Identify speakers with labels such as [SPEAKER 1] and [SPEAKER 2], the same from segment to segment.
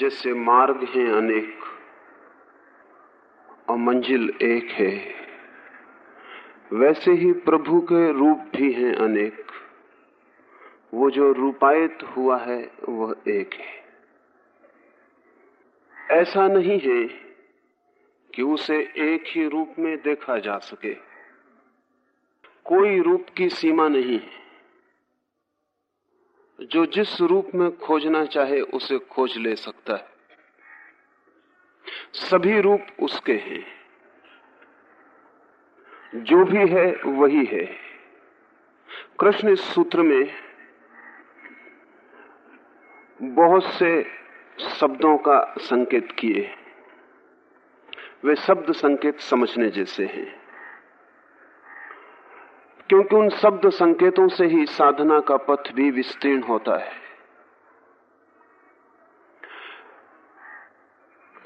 [SPEAKER 1] जैसे मार्ग हैं अनेक, और मंजिल एक है। वैसे ही प्रभु के रूप भी हैं अनेक। वो जो रूपायित हुआ है, वह एक है। ऐसा नहीं है कि उसे एक ही रूप में देखा जा सके। कोई रूप की सीमा नहीं है। जो जिस रूप में खोजना चाहे उसे खोज ले सकता है। सभी रूप उसके हैं। जो भी है, वही है। कृष्ण इस सूत्र में बहुत से शब्दों का संकेत किए वे शब्द संकेत समझने जैसे हैं। क्योंकि उन शब्द संकेतों से ही साधना का पथ भी विस्तीर्ण होता है।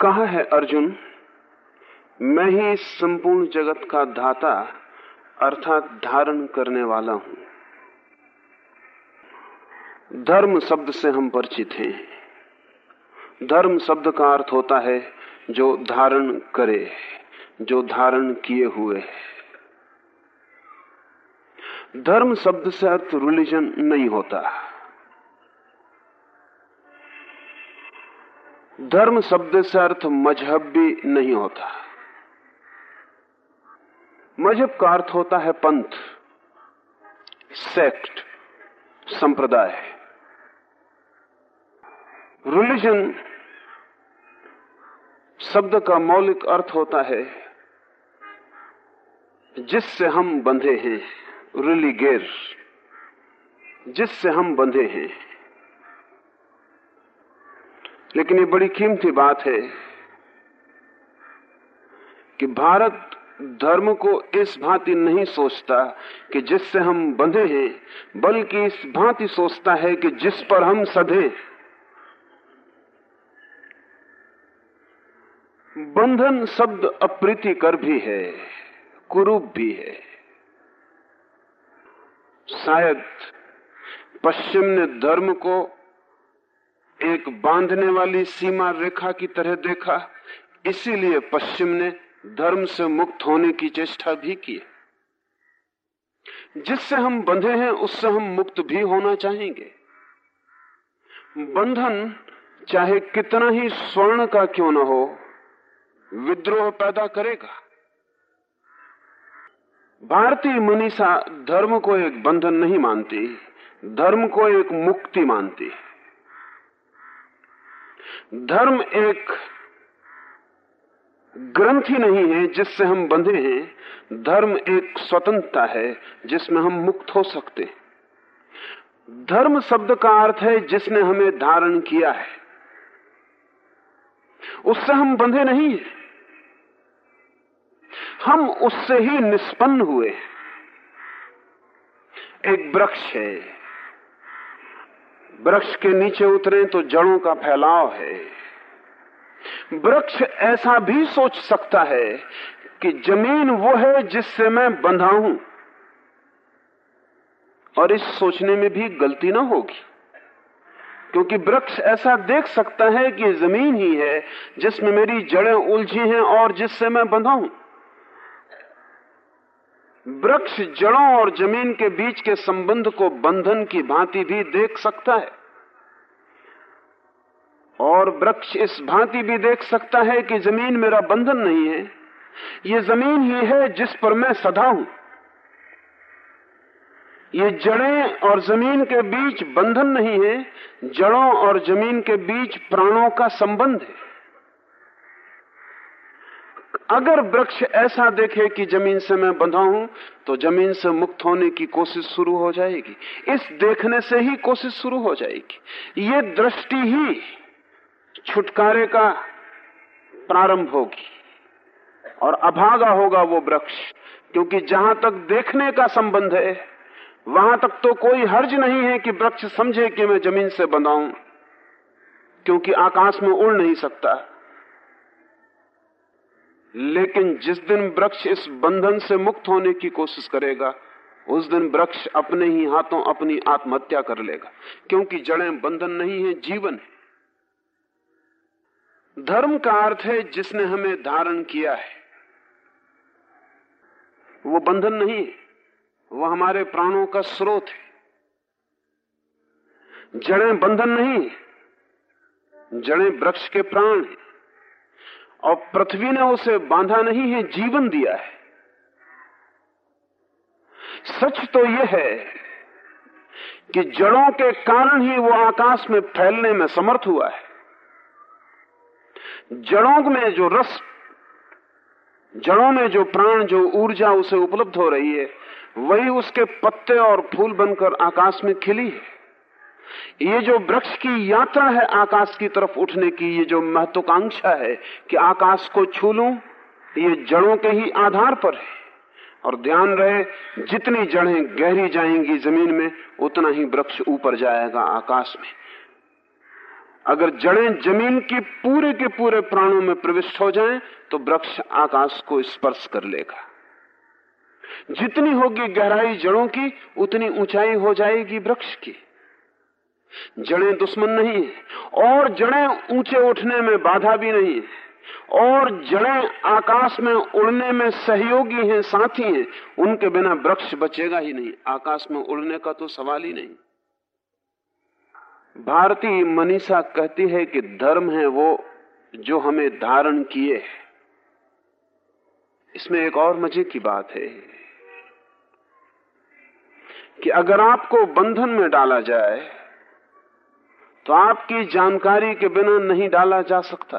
[SPEAKER 1] कहा है अर्जुन, मैं ही संपूर्ण जगत का धाता अर्थात धारण करने वाला हूँ। धर्म शब्द से हम परिचित हैं। धर्म शब्द का अर्थ होता है जो धारण करे, जो धारण किए हुए धर्म शब्द से अर्थ रिलीजन नहीं होता। धर्म शब्द से अर्थ मज़हब भी नहीं होता। मज़हब का अर्थ होता है पंथ सेक्ट संप्रदाय। रिलीजन शब्द का मौलिक अर्थ होता है, जिससे हम बंधे हैं। रिलीगेर जिससे हम बंधे हैं। लेकिन ये बड़ी कीमती बात है कि भारत धर्म को इस भांति नहीं सोचता कि जिससे हम बंधे हैं, बल्कि इस भांति सोचता है कि जिस पर हम सधे बंधन शब्द अप्रीतिकर भी है, कुरूप भी है। शायद पश्चिम ने धर्म को एक बांधने वाली सीमा रेखा की तरह देखा, इसीलिए पश्चिम ने धर्म से मुक्त होने की चेष्टा भी की। जिससे हम बंधे हैं, उससे हम मुक्त भी होना चाहेंगे। बंधन चाहे कितना ही स्वर्ण का क्यों न हो, विद्रोह पैदा करेगा। भारतीय मनीषा धर्म को एक बंधन नहीं मानती, धर्म को एक मुक्ति मानती। धर्म एक ग्रंथि नहीं है जिससे हम बंधे हैं, धर्म एक स्वतंत्रता है जिसमें हम मुक्त हो सकते धर्म शब्द का अर्थ है जिसने हमें धारण किया है। उससे हम बंधे नहीं हैं। हम उससे ही निष्पन्न हुए एक वृक्ष है। वृक्ष के नीचे उतरे तो जड़ों का फैलाव है। वृक्ष ऐसा भी सोच सकता है कि ज़मीन वो है जिससे मैं बंधा हूँ। और इस सोचने में भी गलती ना होगी। क्योंकि वृक्ष ऐसा देख सकता है कि ज़मीन ही है जिसमें मेरी जड़ें उलझी हैं और जिससे मैं बंधा हूँ। वृक्ष जड़ों और ज़मीन के बीच के संबंध को बंधन की भांति भी देख सकता है। और वृक्ष इस भांति भी देख सकता है कि ज़मीन मेरा बंधन नहीं है। ये ज़मीन ही है जिस पर मैं सदा हूँ। ये जड़ें और ज़मीन के बीच बंधन नहीं है, जड़ों और ज़मीन के बीच प्राणों का संबंध है। अगर वृक्ष ऐसा देखे कि ज़मीन से मैं बंधा हूँ तो ज़मीन से मुक्त होने की कोशिश शुरू हो जाएगी। इस देखने से ही कोशिश शुरू हो जाएगी। ये दृष्टि ही छुटकारे का प्रारंभ होगी और अभागा होगा वो वृक्ष, क्योंकि जहाँ तक देखने का संबंध है, वहाँ तक तो कोई हर्ज नहीं है कि वृक्ष समझे कि मैं ज़मीन से बंधाऊं क्योंकि आकाश में उड़ नहीं सकता। लेकिन जिस दिन वृक्ष इस बंधन से मुक्त होने की कोशिश करेगा, उस दिन वृक्ष अपने ही हाथों अपनी आत्महत्या कर लेगा। क्योंकि जड़ें बंधन नहीं है, जीवन है। धर्म का अर्थ है, जिसने हमें धारण किया है, वो बंधन नहीं है, वो हमारे प्राणों का स्रोत है। जड़ें बंधन नहीं है, जड़ें वृक्ष के प्राण हैं। और पृथ्वी ने उसे बांधा नहीं है, जीवन दिया है। सच तो यह है कि जड़ों के कारण ही वो आकाश में फैलने में समर्थ हुआ है। जड़ों में जो रस, जड़ों में जो प्राण, जो ऊर्जा उसे उपलब्ध हो रही है, वही उसके पत्ते और फूल बनकर आकाश में खिली है। ये जो वृक्ष की यात्रा है आकाश की तरफ़ उठने की, ये जो महत्वाकांक्षा है कि आकाश को छू लू, ये जड़ों के ही आधार पर है। और ध्यान रहे, जितनी जड़ें गहरी जाएँगी ज़मीन में, उतना ही वृक्ष ऊपर जाएगा आकाश में। अगर जड़ें ज़मीन की पूरे के पूरे प्राणों में प्रविष्ट हो जाएँ तो वृक्ष आकाश को स्पर्श कर लेगा। जितनी होगी गहराई जड़ों की, उतनी ऊंचाई हो जाएगी वृक्ष की। जड़ें दुश्मन नहीं है, और जड़ें ऊँचे उठने में बाधा भी नहीं है, और जड़ें आकाश में उड़ने में सहयोगी हैं, साथी हैं, उनके बिना वृक्ष बचेगा ही नहीं, आकाश में उड़ने का तो सवाल ही नहीं। भारतीय मनीषा कहती है कि धर्म है वो जो हमें धारण किए है। इसमें एक और मज़े की बात है कि अगर आपको बंधन में डाला जाए तो आपकी जानकारी के बिना नहीं डाला जा सकता।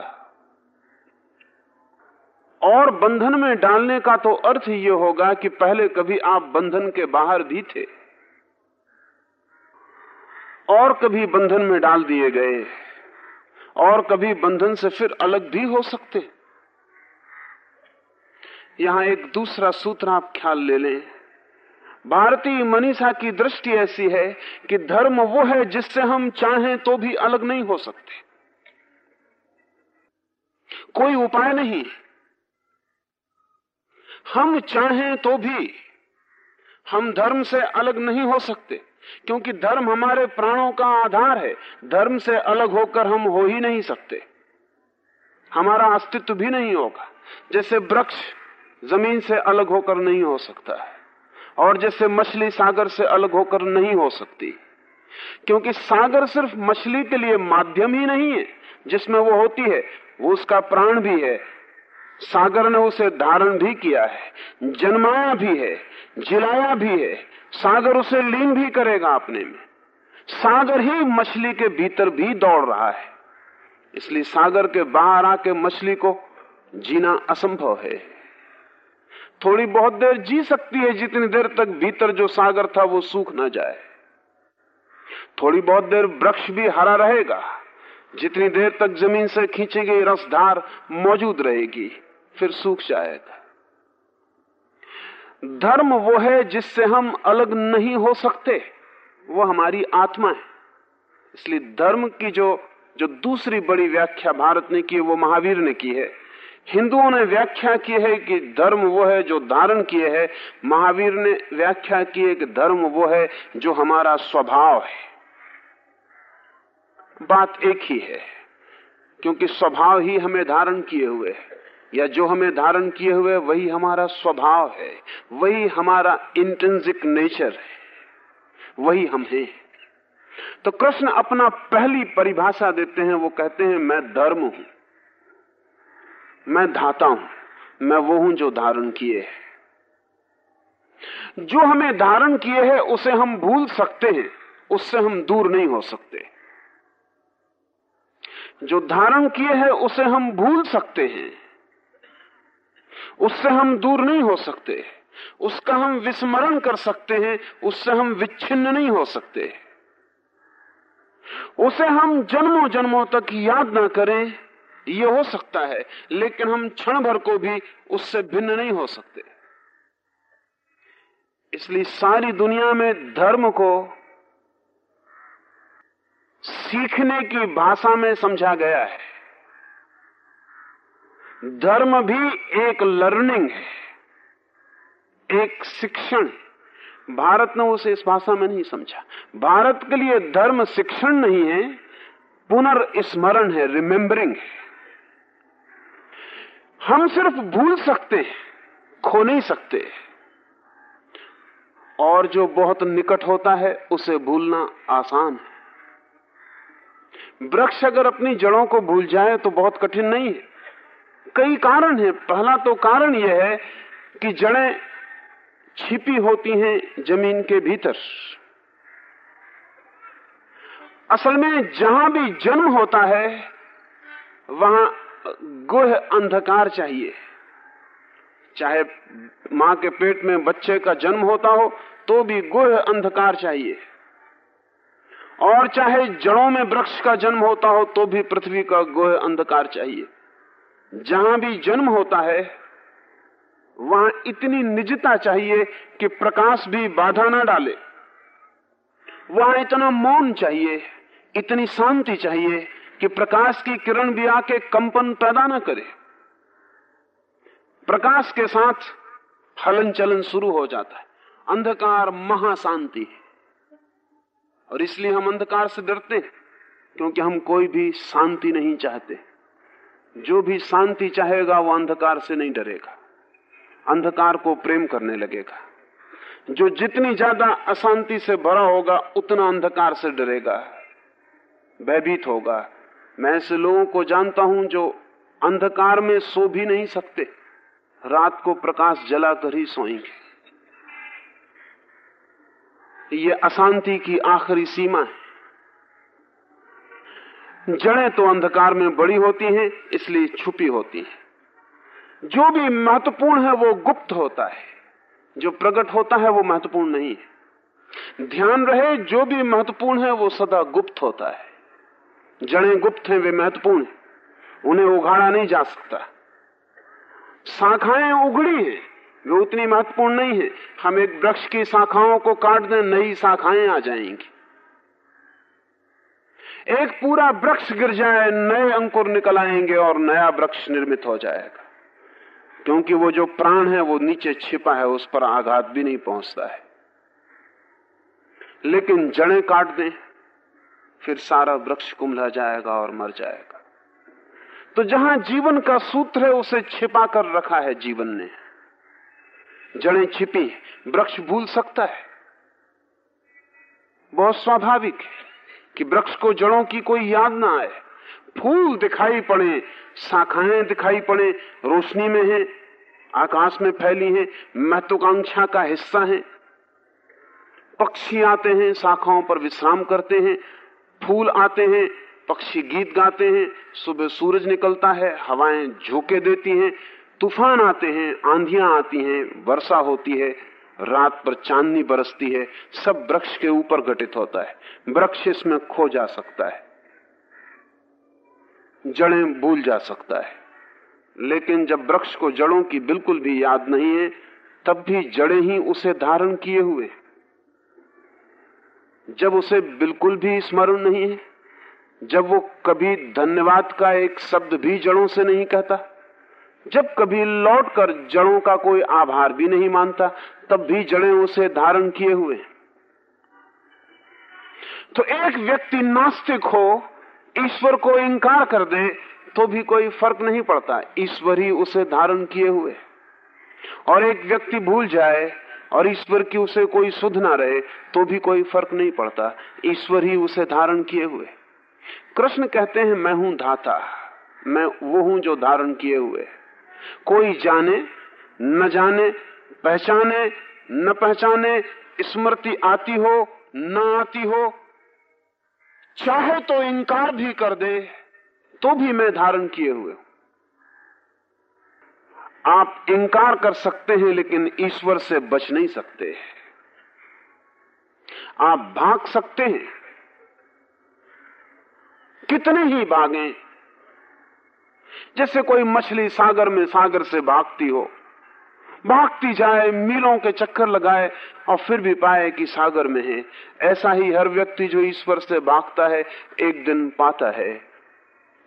[SPEAKER 1] और बंधन में डालने का तो अर्थ ये होगा कि पहले कभी आप बंधन के बाहर भी थे। और कभी बंधन में डाल दिए गए। और कभी बंधन से फिर अलग भी हो सकते। यहाँ एक दूसरा सूत्र आप ख्याल ले लें। भारतीय मनीषा की दृष्टि ऐसी है कि धर्म वो है जिससे हम चाहें तो भी अलग नहीं हो सकते। कोई उपाय नहीं। हम चाहें तो भी हम धर्म से अलग नहीं हो सकते, क्योंकि धर्म हमारे प्राणों का आधार है। धर्म से अलग होकर हम हो ही नहीं सकते। हमारा अस्तित्व भी नहीं होगा। जैसे वृक्ष ज़मीन से अलग होकर नहीं हो सकता है। और जैसे मछली सागर से अलग होकर नहीं हो सकती। क्योंकि सागर सिर्फ़ मछली के लिए माध्यम ही नहीं है, जिसमें वो होती है, वो उसका प्राण भी है। सागर ने उसे धारण भी किया है, जन्माया भी है, जिलाया भी है। सागर उसे लीन भी करेगा अपने में। सागर ही मछली के भीतर भी दौड़ रहा है। इसलिए सागर के बाहर आके मछली को जीना असंभव है। थोड़ी बहुत देर जी सकती है, जितनी देर तक भीतर जो सागर था वो सूख ना जाए। थोड़ी बहुत देर वृक्ष भी हरा रहेगा, जितनी देर तक ज़मीन से खींची गई रसधार मौजूद रहेगी, फिर सूख जाएगा। धर्म वो है जिससे हम अलग नहीं हो सकते, वो हमारी आत्मा है। इसलिए धर्म की जो जो दूसरी बड़ी व्याख्या भारत ने की वो महावीर ने की है। हिंदुओं ने व्याख्या की है कि धर्म वो है जो धारण किए है। महावीर ने व्याख्या की है कि धर्म वो है जो हमारा स्वभाव है। बात एक ही है, क्योंकि स्वभाव ही हमें धारण किए हुए है। या जो हमें धारण किए हुए, वही हमारा स्वभाव है। वही हमारा इंटेंसिक नेचर है। वही हम हैं। तो कृष्ण अपना पहली परिभाषा देते हैं, वो कहते हैं, मैं धर्म हूँ। मैं धाता हूँ, मैं वो हूँ जो धारण किए है। जो हमें धारण किए है, उसे हम भूल सकते हैं, उससे हम दूर नहीं हो सकते। जो धारण किए है, उसे हम भूल सकते हैं, उससे हम दूर नहीं हो सकते। उसका हम विस्मरण कर सकते हैं, उससे हम विच्छिन्न नहीं हो सकते। उसे हम जन्मों जन्मों तक याद ना करें ये हो सकता है, लेकिन हम क्षण भर को भी उससे भिन्न नहीं हो सकते। इसलिए सारी दुनिया में धर्म को सीखने की भाषा में समझा गया है। धर्म भी एक लर्निंग है, एक शिक्षण भारत ने उसे इस भाषा में नहीं समझा। भारत के लिए धर्म शिक्षण नहीं है, पुनर्स्मरण है रिमेम्बरिंग है। हम सिर्फ़ भूल सकते हैं, खो नहीं सकते। और जो बहुत निकट होता है, उसे भूलना आसान है। वृक्ष अगर अपनी जड़ों को भूल जाए तो बहुत कठिन नहीं है। कई कारण है। पहला तो कारण यह है कि जड़ें छिपी होती हैं ज़मीन के भीतर। असल में जहाँ भी जन्म होता है, वहाँ गुह अंधकार चाहिए। चाहे माँ के पेट में बच्चे का जन्म होता हो तो भी गुह अंधकार चाहिए। और चाहे जड़ों में वृक्ष का जन्म होता हो तो भी पृथ्वी का गुह अंधकार चाहिए। जहाँ भी जन्म होता है, वहाँ इतनी निजता चाहिए कि प्रकाश भी बाधा ना डाले। वहाँ इतना मौन चाहिए, इतनी शांति चाहिए कि प्रकाश की किरण भी आके कंपन पैदा न करे। प्रकाश के साथ हलन चलन शुरू हो जाता है। अंधकार महाशांति है। और इसलिए हम अंधकार से डरते हैं, क्योंकि हम कोई भी शांति नहीं चाहते। जो भी शांति चाहेगा, वो अंधकार से नहीं डरेगा। अंधकार को प्रेम करने लगेगा। जो जितनी ज़्यादा अशांति से भरा होगा, उतना अंधकार से डरेगा। भयभीत होगा। मैं ऐसे लोगों को जानता हूँ जो अंधकार में सो भी नहीं सकते। रात को प्रकाश जलाकर ही सोएँगे। ये अशांति की आखिरी सीमा है। जड़ें तो अंधकार में बड़ी होती हैं, इसलिए छुपी होती हैं। जो भी महत्वपूर्ण है, वो गुप्त होता है। जो प्रकट होता है, वो महत्वपूर्ण नहीं है। ध्यान रहे, जो भी महत्वपूर्ण है, वो सदा गुप्त होता है। जड़ें गुप्त हैं, वे महत्वपूर्ण हैं। उन्हें उघाड़ा नहीं जा सकता। शाखाएँ उगड़ी हैं, वे उतनी महत्वपूर्ण नहीं है। हम एक वृक्ष की शाखाओं को काट दें, नई शाखाएँ आ जाएँगी। एक पूरा वृक्ष गिर जाए, नए अंकुर निकल आएँगे और नया वृक्ष निर्मित हो जाएगा। क्योंकि वो जो प्राण है, वो नीचे छिपा है, उस पर आघात भी नहीं पहुँचता है। लेकिन जड़ें काट दें। फिर सारा वृक्ष कुमला जाएगा और मर जाएगा। तो जहाँ जीवन का सूत्र है, उसे छिपा कर रखा है जीवन ने। जड़ें छिपी वृक्ष भूल सकता है। बहुत स्वाभाविक है कि वृक्ष को जड़ों की कोई याद ना आए। फूल दिखाई पड़े, शाखाएँ दिखाई पड़े, रोशनी में है, आकाश में फैली है, महत्वाकांक्षा का हिस्सा है। पक्षी आते हैं, शाखाओं पर विश्राम करते हैं फूल आते हैं, पक्षी गीत गाते हैं, सुबह सूरज निकलता है, हवाएँ झोंके देती हैं, तूफ़ान आते हैं, आंधियाँ आती हैं, वर्षा होती है, रात पर चांदनी बरसती है, सब वृक्ष के ऊपर घटित होता है, वृक्ष इसमें खो जा सकता है, जड़ें भूल जा सकता है, लेकिन जब वृक्ष को जड़ों की बिल्कुल भी याद नहीं है, तब भी जड़ें ही उसे धारण किए हुए जब उसे बिल्कुल भी स्मरण नहीं है, जब वो कभी धन्यवाद का एक शब्द भी जड़ों से नहीं कहता, जब कभी लौटकर जड़ों का कोई आभार भी नहीं मानता, तब भी जड़ें उसे धारण किए हुए तो एक व्यक्ति नास्तिक हो, ईश्वर को इंकार कर दे तो भी कोई फ़र्क नहीं पड़ता, ईश्वर ही उसे धारण किए हुए और एक व्यक्ति भूल जाए और ईश्वर की उसे कोई सुध ना रहे तो भी कोई फ़र्क नहीं पड़ता। ईश्वर ही उसे धारण किए हुए। कृष्ण कहते हैं, मैं हूँ धाता। मैं वो हूँ जो धारण किए हुए। कोई जाने, न जाने, पहचाने, न पहचाने, स्मृति आती हो, न आती हो। चाहे तो इनकार भी कर दे तो भी मैं धारण किए हुए आप इंकार कर सकते हैं, लेकिन ईश्वर से बच नहीं सकते आप भाग सकते हैं। कितने ही भागें, जैसे कोई मछली सागर में सागर से भागती हो, भागती जाए, मीलों के चक्कर लगाए, और फिर भी पाए कि सागर में है। ऐसा ही हर व्यक्ति जो ईश्वर से भागता है, एक दिन पाता है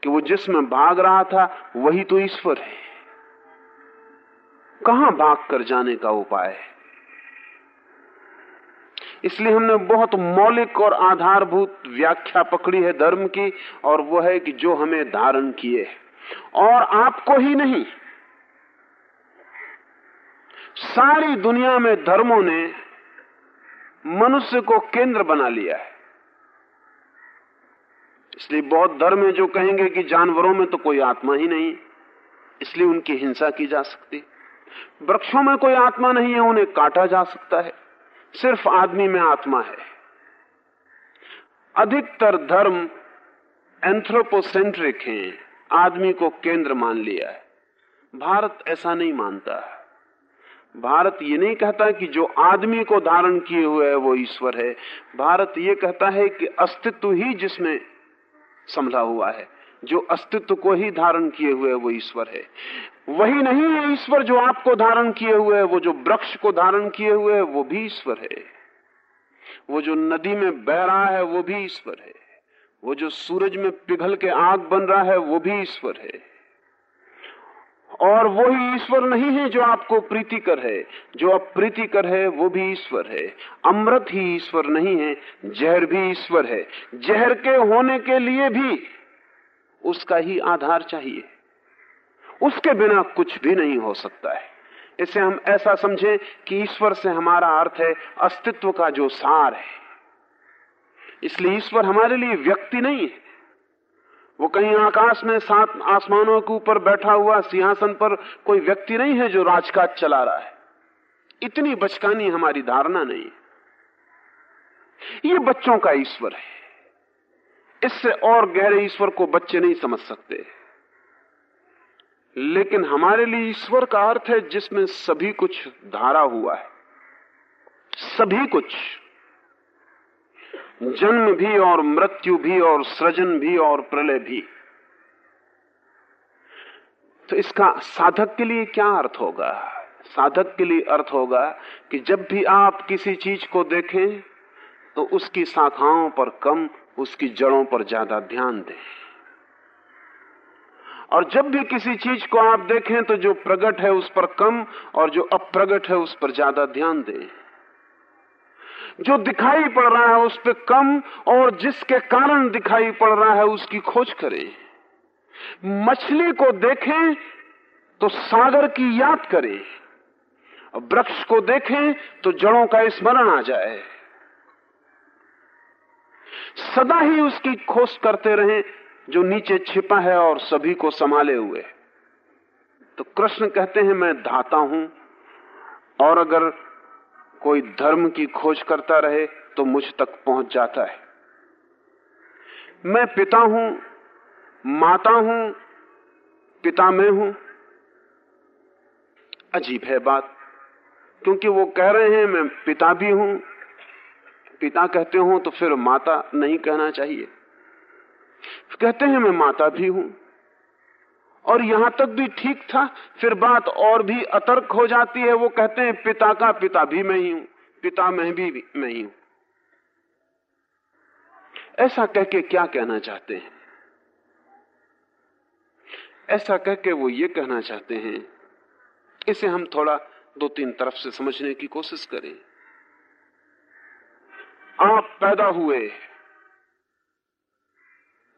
[SPEAKER 1] कि वो जिसमें भाग रहा था, वही तो ईश्वर है। कहाँ भाग कर जाने का उपाय है? इसलिए हमने बहुत मौलिक और आधारभूत व्याख्या पकड़ी है धर्म की, और वो है कि जो हमें धारण किए और आपको ही नहीं, सारी दुनिया में धर्मों ने मनुष्य को केंद्र बना लिया है। इसलिए बहुत धर्म है जो कहेंगे कि जानवरों में तो कोई आत्मा ही नहीं, इसलिए उनकी हिंसा की जा सकती। वृक्षों में कोई आत्मा नहीं है, उन्हें काटा जा सकता है। सिर्फ़ आदमी में आत्मा है। अधिकतर धर्म एंथ्रोपोसेंट्रिक हैं, आदमी को केंद्र मान लिया है। भारत ऐसा नहीं मानता। है भारत ये नहीं कहता कि जो आदमी को धारण किए हुए है, वो ईश्वर है। भारत ये कहता है कि अस्तित्व ही जिसमें संभला हुआ है, जो अस्तित्व को ही धारण किए हुए है, वो ईश्वर है। वही नहीं है ईश्वर जो आपको धारण किए हुए है, वो जो वृक्ष को धारण किए हुए है, वो भी ईश्वर है। वो जो नदी में बह रहा है, वो भी ईश्वर है। वो जो सूरज में पिघल के आग बन रहा है, वो भी ईश्वर है। और वो ही ईश्वर नहीं है जो आपको प्रीतिकर है। जो आप अप्रीतिकर है, वो भी ईश्वर है। अमृत ही ईश्वर नहीं है, जहर भी ईश्वर है। जहर के होने के लिए भी उसका ही आधार चाहिए। उसके बिना कुछ भी नहीं हो सकता है। इसे हम ऐसा समझें कि ईश्वर से हमारा अर्थ है अस्तित्व का जो सार है। इसलिए ईश्वर हमारे लिए व्यक्ति नहीं है। वो कहीं आकाश में सात आसमानों के ऊपर बैठा हुआ सिंहासन पर कोई व्यक्ति नहीं है जो राजकाज चला रहा है। इतनी बचकानी हमारी धारणा नहीं ये बच्चों का ईश्वर है। इससे और गहरे ईश्वर को बच्चे नहीं समझ सकते। लेकिन हमारे लिए ईश्वर का अर्थ है जिसमें सभी कुछ धारा हुआ है। सभी कुछ। जन्म भी और मृत्यु भी और सृजन भी और प्रलय भी। तो इसका साधक के लिए क्या अर्थ होगा? साधक के लिए अर्थ होगा कि जब भी आप किसी चीज़ को देखें तो उसकी शाखाओं पर कम, उसकी जड़ों पर ज़्यादा ध्यान दें। और जब भी किसी चीज़ को आप देखें तो जो प्रकट है उस पर कम और जो अप्रगट है उस पर ज़्यादा ध्यान दें। जो दिखाई पड़ रहा है उस पर कम और जिसके कारण दिखाई पड़ रहा है उसकी खोज करें। मछली को देखें तो सागर की याद करें। वृक्ष को देखें तो जड़ों का स्मरण आ जाए। सदा ही उसकी खोज करते रहें। जो नीचे छिपा है और सभी को संभाले हुए तो कृष्ण कहते हैं, मैं धाता हूँ, और अगर कोई धर्म की खोज करता रहे तो मुझ तक पहुँच जाता है। मैं पिता हूँ, माता हूँ पिता में हूँ। अजीब है बात, क्योंकि वो कह रहे हैं, मैं पिता भी हूँ। पिता कहते हो तो फिर माता नहीं कहना चाहिए। कहते हैं, मैं माता भी हूँ। और यहाँ तक भी ठीक था, फिर बात और भी अतर्क हो जाती है, वो कहते हैं, पिता का पिता भी मैं ही हूँ, पिता मैं भी, मैं ही हूँ। ऐसा कह के क्या कहना चाहते हैं? ऐसा कह के वो ये कहना चाहते हैं, इसे हम थोड़ा दो तीन तरफ़ से समझने की कोशिश करें। आप पैदा हुए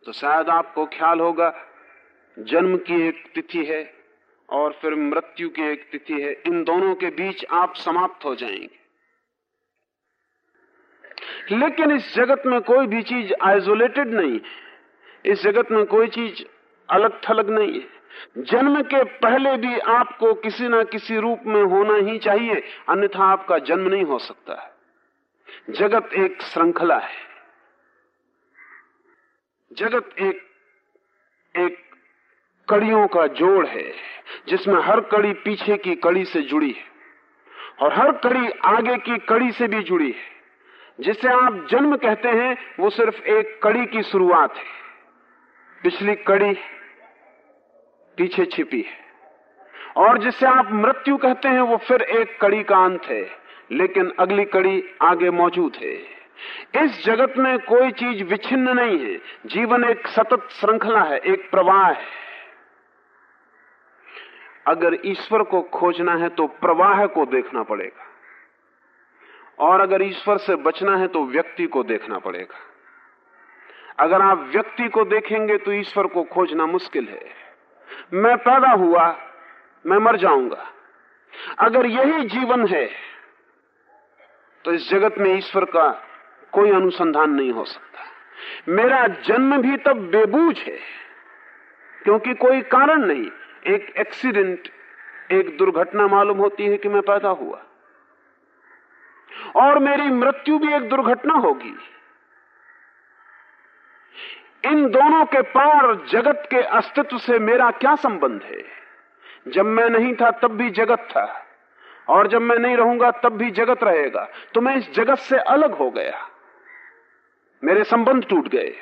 [SPEAKER 1] तो शायद आपको ख्याल होगा, जन्म की एक तिथि है और फिर मृत्यु की एक तिथि है। इन दोनों के बीच आप समाप्त हो जाएँगे। लेकिन इस जगत में कोई भी चीज़ आइसोलेटेड नहीं इस जगत में कोई चीज़ अलग थलग नहीं है। जन्म के पहले भी आपको किसी ना किसी रूप में होना ही चाहिए, अन्यथा आपका जन्म नहीं हो सकता जगत एक श्रृंखला है। जगत एक एक कड़ियों का जोड़ है, जिसमें हर कड़ी पीछे की कड़ी से जुड़ी है, और हर कड़ी आगे की कड़ी से भी जुड़ी है। जिसे आप जन्म कहते हैं, वो सिर्फ़ एक कड़ी की शुरुआत है। पिछली कड़ी पीछे छिपी है, और जिसे आप मृत्यु कहते हैं, वो फिर एक कड़ी का अंत है, लेकिन अगली कड़ी आगे मौजूद है। इस जगत में कोई चीज़ विच्छिन्न नहीं है। जीवन एक सतत श्रृंखला है, एक प्रवाह है। अगर ईश्वर को खोजना है तो प्रवाह को देखना पड़ेगा। और अगर ईश्वर से बचना है तो व्यक्ति को देखना पड़ेगा। अगर आप व्यक्ति को देखेंगे तो ईश्वर को खोजना मुश्किल है। मैं पैदा हुआ, मैं मर जाऊँगा। अगर यही जीवन है तो इस जगत में ईश्वर का कोई अनुसंधान नहीं हो सकता। मेरा जन्म भी तब बेबूज है, क्योंकि कोई कारण नहीं। एक एक्सीडेंट, एक दुर्घटना मालूम होती है कि मैं पैदा हुआ। और मेरी मृत्यु भी एक दुर्घटना होगी। इन दोनों के पार जगत के अस्तित्व से मेरा क्या संबंध है? जब मैं नहीं था, तब भी जगत था। और जब मैं नहीं रहूँगा, तब भी जगत रहेगा। तो मैं इस जगत से अलग हो गया। मेरे संबंध टूट गए।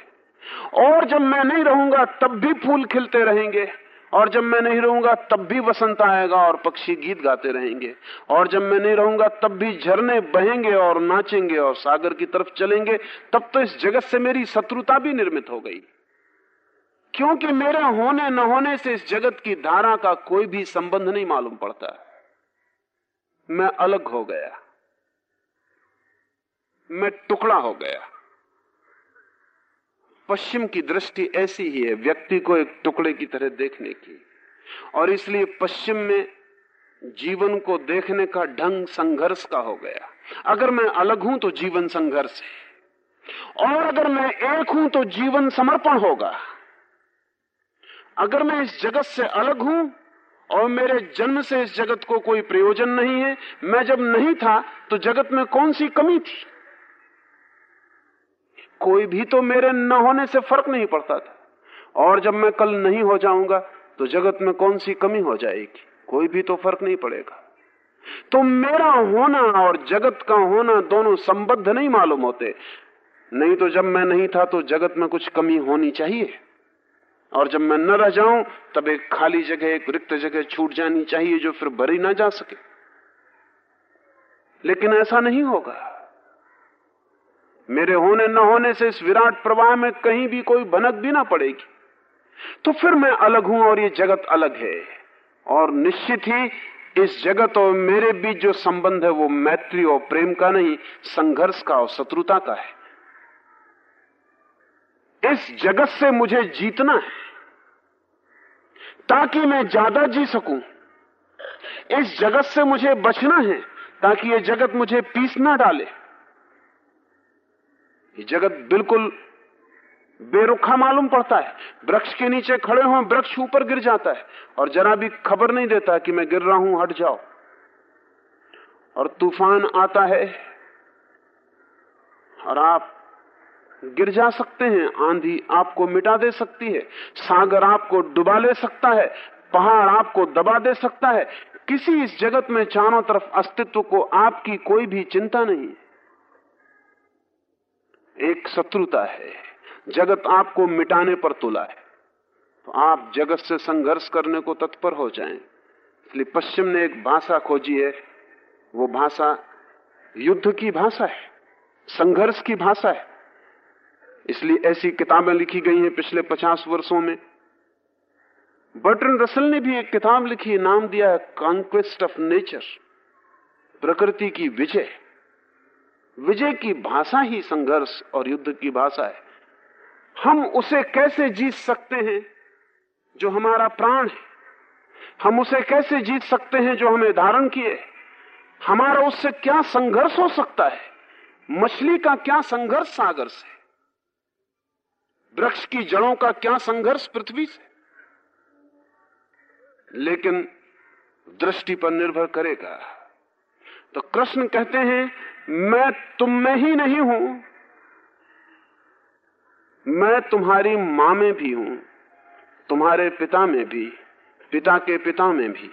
[SPEAKER 1] और जब मैं नहीं रहूँगा, तब भी फूल खिलते रहेंगे। और जब मैं नहीं रहूँगा, तब भी वसंत आएगा और पक्षी गीत गाते रहेंगे। और जब मैं नहीं रहूँगा, तब भी झरने बहेंगे और नाचेंगे और सागर की तरफ़ चलेंगे, तब तो इस जगत से मेरी शत्रुता भी निर्मित हो गई। क्योंकि मेरे होने न होने से इस जगत की धारा का कोई भी संबंध नहीं मालूम पड़ता। मैं अलग हो गया। मैं टुकड़ा हो गया। पश्चिम की दृष्टि ऐसी ही है, व्यक्ति को एक टुकड़े की तरह देखने की। और इसलिए पश्चिम में जीवन को देखने का ढंग संघर्ष का हो गया। अगर मैं अलग हूँ तो जीवन संघर्ष है। और अगर मैं एक हूँ तो जीवन समर्पण होगा। अगर मैं इस जगत से अलग हूँ और मेरे जन्म से इस जगत को कोई प्रयोजन नहीं है, मैं जब नहीं था तो जगत में कौन सी कमी थी? कोई भी तो मेरे न होने से फ़र्क नहीं पड़ता था। और जब मैं कल नहीं हो जाऊँगा तो जगत में कौन सी कमी हो जाएगी? कोई भी तो फ़र्क नहीं पड़ेगा। तो मेरा होना और जगत का होना दोनों संबद्ध नहीं मालूम होते। नहीं तो जब मैं नहीं था तो जगत में कुछ कमी होनी चाहिए। और जब मैं न रह जाऊँ, तब एक खाली जगह, एक रिक्त जगह छूट जानी चाहिए, जो फिर भरी ना जा सके। लेकिन ऐसा नहीं होगा। मेरे होने न होने से इस विराट प्रवाह में कहीं भी कोई बनक भी ना पड़ेगी। तो फिर मैं अलग हूँ और ये जगत अलग है। और निश्चित ही इस जगत और मेरे बीच जो संबंध है वो मैत्री और प्रेम का नहीं, संघर्ष का और शत्रुता का है। इस जगत से मुझे जीतना है, ताकि मैं ज़्यादा जी सकूँ। इस जगत से मुझे बचना है, ताकि ये जगत मुझे पीस ना डाले। ये जगत बिल्कुल बेरुखा मालूम पड़ता है। वृक्ष के नीचे खड़े हो, वृक्ष ऊपर गिर जाता है और जरा भी खबर नहीं देता कि मैं गिर रहा हूँ, हट जाओ। और तूफ़ान आता है और आप गिर जा सकते हैं, आंधी आपको मिटा दे सकती है, सागर आपको डुबा ले सकता है, पहाड़ आपको दबा दे सकता है। किसी इस जगत में चारों तरफ़ अस्तित्व को आपकी कोई भी चिंता नहीं एक शत्रुता है। जगत आपको मिटाने पर तुला है। तो आप जगत से संघर्ष करने को तत्पर हो जाएँ। इसलिए पश्चिम ने एक भाषा खोजी है। वो भाषा युद्ध की भाषा है। संघर्ष की भाषा है। इसलिए ऐसी किताबें लिखी गई हैं पिछले पचास वर्षों में। बर्टन रसल ने भी एक किताब लिखी नाम दिया है कॉन्क्वेस्ट ऑफ़ नेचर प्रकृति की विजय। विजय की भाषा ही संघर्ष और युद्ध की भाषा है। हम उसे कैसे जीत सकते हैं जो हमारा प्राण है? हम उसे कैसे जीत सकते हैं जो हमें धारण किए हमारा उससे क्या संघर्ष हो सकता है? मछली का क्या संघर्ष सागर से वृक्ष की जड़ों का क्या संघर्ष पृथ्वी से? लेकिन दृष्टि पर निर्भर करेगा। तो कृष्ण कहते हैं मैं तुम में ही नहीं हूँ। मैं तुम्हारी माँ में भी हूँ, तुम्हारे पिता में भी, पिता के पिता में भी।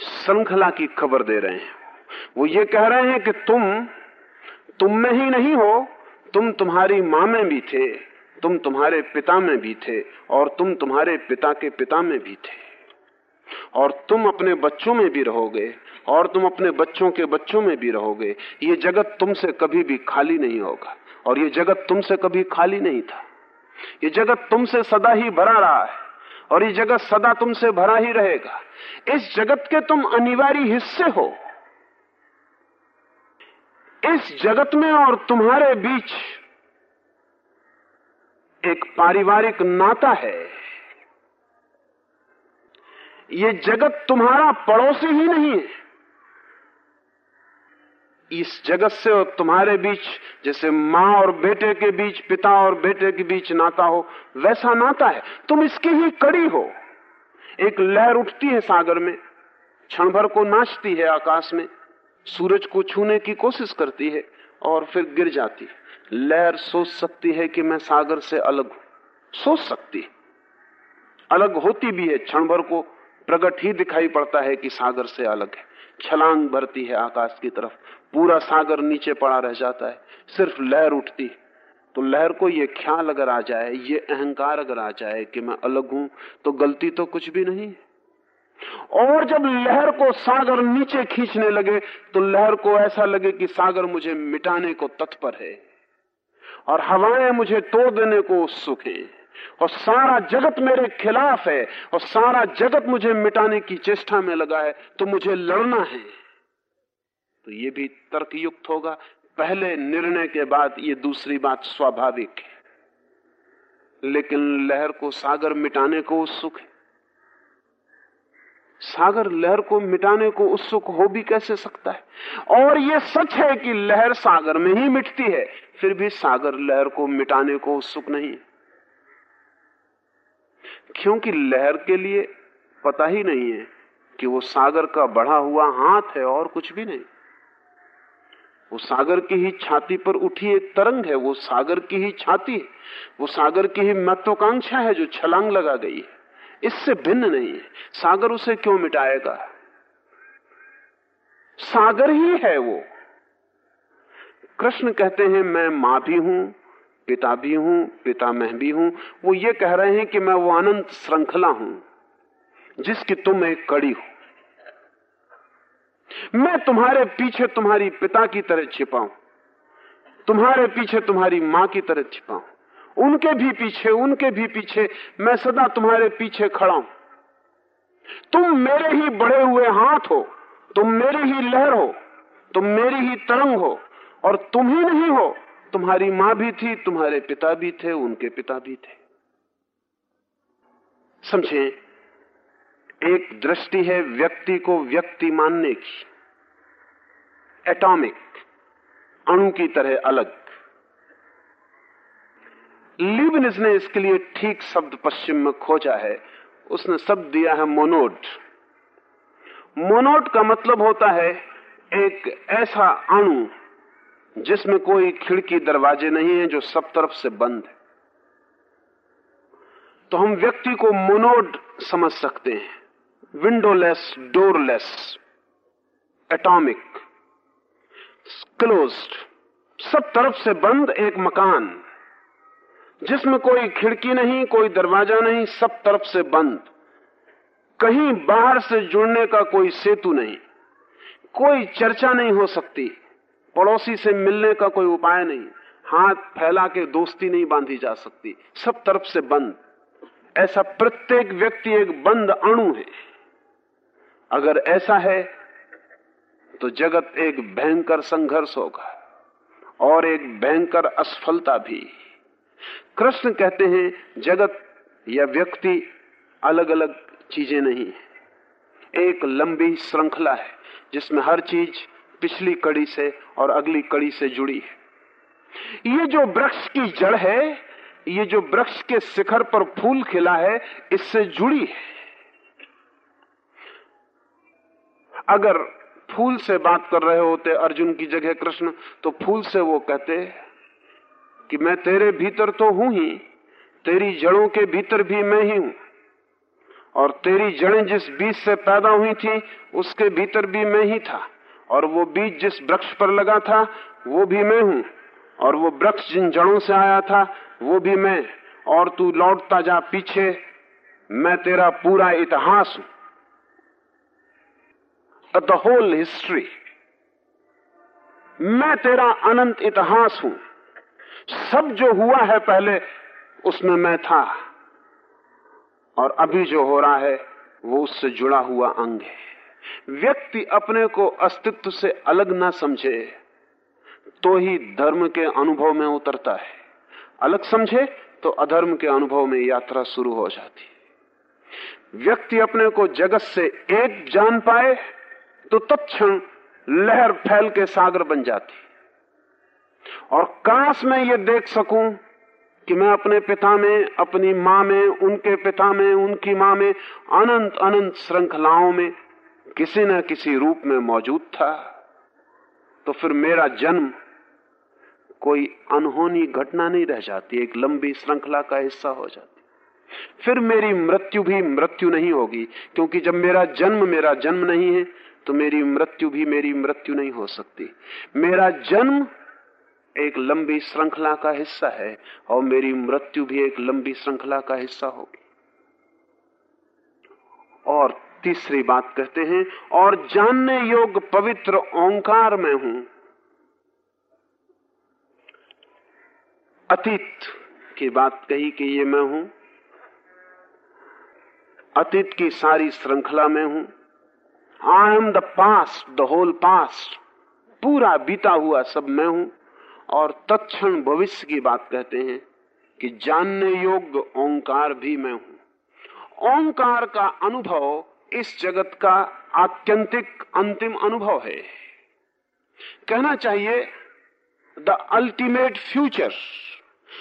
[SPEAKER 1] श्रृंखला की खबर दे रहे हैं। वो ये कह रहे हैं कि तुम तुम में ही नहीं हो, तुम तुम्हारी माँ में भी थे, तुम तुम्हारे पिता में भी थे, और तुम तुम्हारे पिता के पिता में भी थे। और तुम अपने बच्चों में भी रहोगे। और तुम अपने बच्चों के बच्चों में भी रहोगे। ये जगत तुमसे कभी भी खाली नहीं होगा। और ये जगत तुमसे कभी खाली नहीं था। ये जगत तुमसे सदा ही भरा रहा है। और ये जगत सदा तुमसे भरा ही रहेगा। इस जगत के तुम अनिवार्य हिस्से हो। इस जगत में और तुम्हारे बीच एक पारिवारिक नाता है। ये जगत तुम्हारा पड़ोसी ही नहीं है। इस जगत से और तुम्हारे बीच, जैसे माँ और बेटे के बीच, पिता और बेटे के बीच नाता हो, वैसा नाता है। तुम इसकी ही कड़ी हो। एक लहर उठती है सागर में, क्षण भर को नाचती है आकाश में, सूरज को छूने की कोशिश करती है और फिर गिर जाती है। लहर सोच सकती है कि मैं सागर से अलग हूँ। सोच सकती है। अलग होती भी है, क्षण भर को प्रकट ही दिखाई पड़ता है कि सागर से अलग है। छलांग भरती है आकाश की तरफ़। पूरा सागर नीचे पड़ा रह जाता है। सिर्फ़ लहर उठती। तो लहर को ये ख्याल अगर आ जाए, ये अहंकार अगर आ जाए कि मैं अलग हूँ तो गलती तो कुछ भी नहीं और जब लहर को सागर नीचे खींचने लगे तो लहर को ऐसा लगे कि सागर मुझे मिटाने को तत्पर है और हवाएँ मुझे तोड़ देने को उत्सुक है। और सारा जगत मेरे खिलाफ है, और सारा जगत मुझे मिटाने की चेष्टा में लगा है तो मुझे लड़ना है। तो ये भी तर्कयुक्त होगा। पहले निर्णय के बाद ये दूसरी बात स्वाभाविक है। लेकिन लहर को सागर मिटाने को उत्सुक है। सागर लहर को मिटाने को उत्सुक हो भी कैसे सकता है? और ये सच है कि लहर सागर में ही मिटती है, फिर भी सागर लहर को मिटाने को उत्सुक नहीं है। क्योंकि लहर के लिए पता ही नहीं है कि वो सागर का बढ़ा हुआ हाथ है और कुछ भी नहीं। वो सागर की ही छाती पर उठी एक तरंग है, वो सागर की ही छाती है, वो सागर की ही महत्वाकांक्षा है जो छलांग लगा गई है। इससे भिन्न नहीं है। सागर उसे क्यों मिटाएगा? सागर ही है वो। कृष्ण कहते हैं, मैं माँ भी हूँ पिता भी हूँ, पिता मैं भी हूँ। वो ये कह रहे हैं कि मैं वो अनंत श्रृंखला हूँ, जिसकी तुम एक कड़ी हो। मैं तुम्हारे पीछे तुम्हारी पिता की तरह छिपाऊं, तुम्हारे पीछे तुम्हारी माँ की तरह छिपाऊं। उनके भी पीछे, उनके भी पीछे मैं सदा तुम्हारे पीछे खड़ा हूँ। तुम मेरे ही बड़े हुए हाथ हो, तुम मेरी ही लहर हो, तुम मेरी ही तरंग हो, और तुम ही नहीं हो। तुम्हारी माँ भी थी, तुम्हारे पिता भी थे, उनके पिता भी थे। समझे? एक दृष्टि है व्यक्ति को व्यक्ति मानने की। एटॉमिक अणु की तरह अलग। लिबनिस ने इसके लिए ठीक शब्द पश्चिम में खोजा है। उसने शब्द दिया है मोनोड मोनोड का मतलब होता है एक ऐसा अणु जिसमें कोई खिड़की दरवाजे नहीं है जो सब तरफ़ से बंद है। तो हम व्यक्ति को मोनोड समझ सकते हैं। विंडोलेस डोरलेस एटॉमिक क्लोज्ड सब तरफ़ से बंद एक मकान। जिसमें कोई खिड़की नहीं, कोई दरवाज़ा नहीं, सब तरफ़ से बंद। कहीं बाहर से जुड़ने का कोई सेतु नहीं। कोई चर्चा नहीं हो सकती। पड़ोसी से मिलने का कोई उपाय नहीं। हाथ फैला के दोस्ती नहीं बांधी जा सकती। सब तरफ़ से बंद। ऐसा प्रत्येक व्यक्ति एक बंद अणु है। अगर ऐसा है तो जगत एक भयंकर संघर्ष होगा और एक भयंकर असफलता भी। कृष्ण कहते हैं, जगत या व्यक्ति अलग अलग चीज़ें नहीं है। एक लंबी श्रृंखला है, जिसमें हर चीज़ पिछली कड़ी से और अगली कड़ी से जुड़ी है। ये जो वृक्ष की जड़ है, ये जो वृक्ष के शिखर पर फूल खिला है, इससे जुड़ी है। अगर फूल से बात कर रहे होते अर्जुन की जगह कृष्ण तो फूल से वो कहते कि मैं तेरे भीतर तो हूँ ही, तेरी जड़ों के भीतर भी मैं ही हूँ। और तेरी जड़ें जिस बीज से पैदा हुई थी, उसके भीतर भी मैं ही था। और वो बीज जिस वृक्ष पर लगा था, वो भी मैं हूँ। और वो वृक्ष जिन जड़ों से आया था, वो भी मैं। और तू लौटता जा पीछे, मैं तेरा पूरा इतिहास हूँ। द होल हिस्ट्री मैं तेरा अनंत इतिहास हूँ। सब जो हुआ है पहले, उसमें मैं था। और अभी जो हो रहा है, वो उससे जुड़ा हुआ अंग है। व्यक्ति अपने को अस्तित्व से अलग ना समझे तो ही धर्म के अनुभव में उतरता है। अलग समझे तो अधर्म के अनुभव में यात्रा शुरू हो जाती व्यक्ति अपने को जगत से एक जान पाए तो तत्क्षण लहर फैल के सागर बन जाती और काश मैं ये देख सकूँ कि मैं अपने पिता में, अपनी माँ में, उनके पिता में, उनकी माँ में अनंत अनंत श्रृंखलाओं में किसी न किसी रूप में मौजूद था तो फिर मेरा जन्म कोई अनहोनी घटना नहीं रह जाती, एक लंबी श्रृंखला का हिस्सा हो जाती। फिर मेरी मृत्यु भी मृत्यु नहीं होगी, क्योंकि जब मेरा जन्म मेरा जन्म नहीं है तो मेरी मृत्यु भी मेरी मृत्यु नहीं हो सकती। मेरा जन्म एक लंबी श्रृंखला का हिस्सा है, और मेरी मृत्यु भी एक लंबी श्रृंखला का हिस्सा होगी। और तीसरी बात कहते हैं, और जानने योग पवित्र ओंकार में हूँ। अतीत की बात कही कि ये मैं हूँ। अतीत की सारी श्रृंखला में हूँ। I am the past the whole past पूरा बीता हुआ सब मैं हूँ। और तत्क्षण भविष्य की बात कहते हैं कि जानने योग्य ओंकार भी मैं हूँ। ओंकार का अनुभव इस जगत का आत्यंतिक अंतिम अनुभव है। कहना चाहिए, द अल्टीमेट फ्यूचर।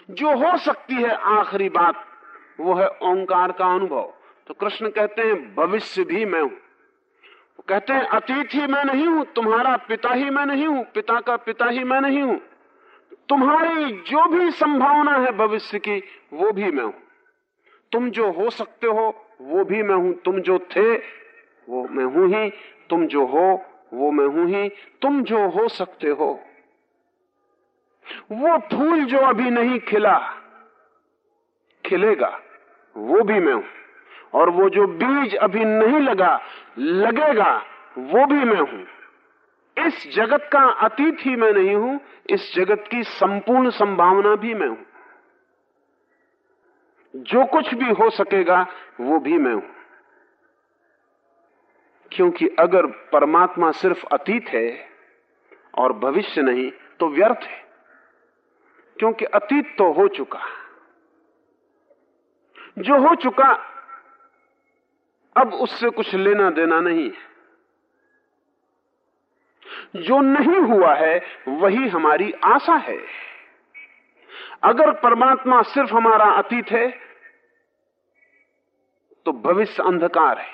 [SPEAKER 1] जो हो सकती है आखिरी बात, वो है ओंकार का अनुभव। तो कृष्ण कहते हैं, भविष्य भी मैं हूँ। कहते हैं, अतीत ही मैं नहीं हूँ, तुम्हारा पिता ही मैं नहीं हूँ, पिता का पिता ही मैं नहीं हूँ। तुम्हारी जो भी संभावना है भविष्य की, वो भी मैं हूँ। तुम जो हो सकते हो वो भी मैं हूँ, तुम जो थे, वो मैं हूँ ही, तुम जो हो, वो मैं हूँ ही, तुम जो हो सकते हो। वो फूल जो अभी नहीं खिला, खिलेगा, वो भी मैं हूँ। और वो जो बीज अभी नहीं लगा, लगेगा, वो भी मैं हूँ। इस जगत का अतीत ही मैं नहीं हूँ, इस जगत की संपूर्ण संभावना भी मैं हूँ। जो कुछ भी हो सकेगा, वो भी मैं हूँ। क्योंकि अगर परमात्मा सिर्फ़ अतीत है और भविष्य नहीं तो व्यर्थ है। क्योंकि अतीत तो हो चुका। जो हो चुका, अब उससे कुछ लेना देना नहीं है। जो नहीं हुआ है, वही हमारी आशा है। अगर परमात्मा सिर्फ़ हमारा अतीत है तो भविष्य अंधकार है।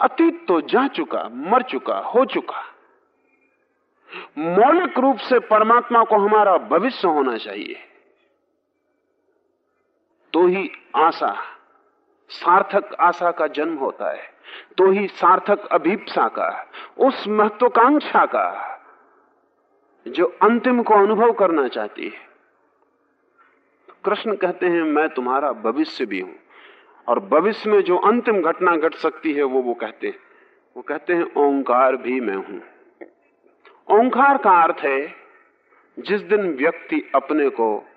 [SPEAKER 1] अतीत तो जा चुका, मर चुका, हो चुका। मौलिक रूप से परमात्मा को हमारा भविष्य होना चाहिए। तो ही आशा, सार्थक आशा का जन्म होता है तो ही सार्थक अभीपसा का, उस महत्वाकांक्षा का। जो अंतिम को अनुभव करना चाहती है। कृष्ण कहते हैं, मैं तुम्हारा भविष्य भी हूँ। और भविष्य में जो अंतिम घटना घट गट सकती है, वो वो कहते हैं। वो कहते हैं, ओंकार भी मैं हूँ। ओंकार का अर्थ है, जिस दिन व्यक्ति अपने को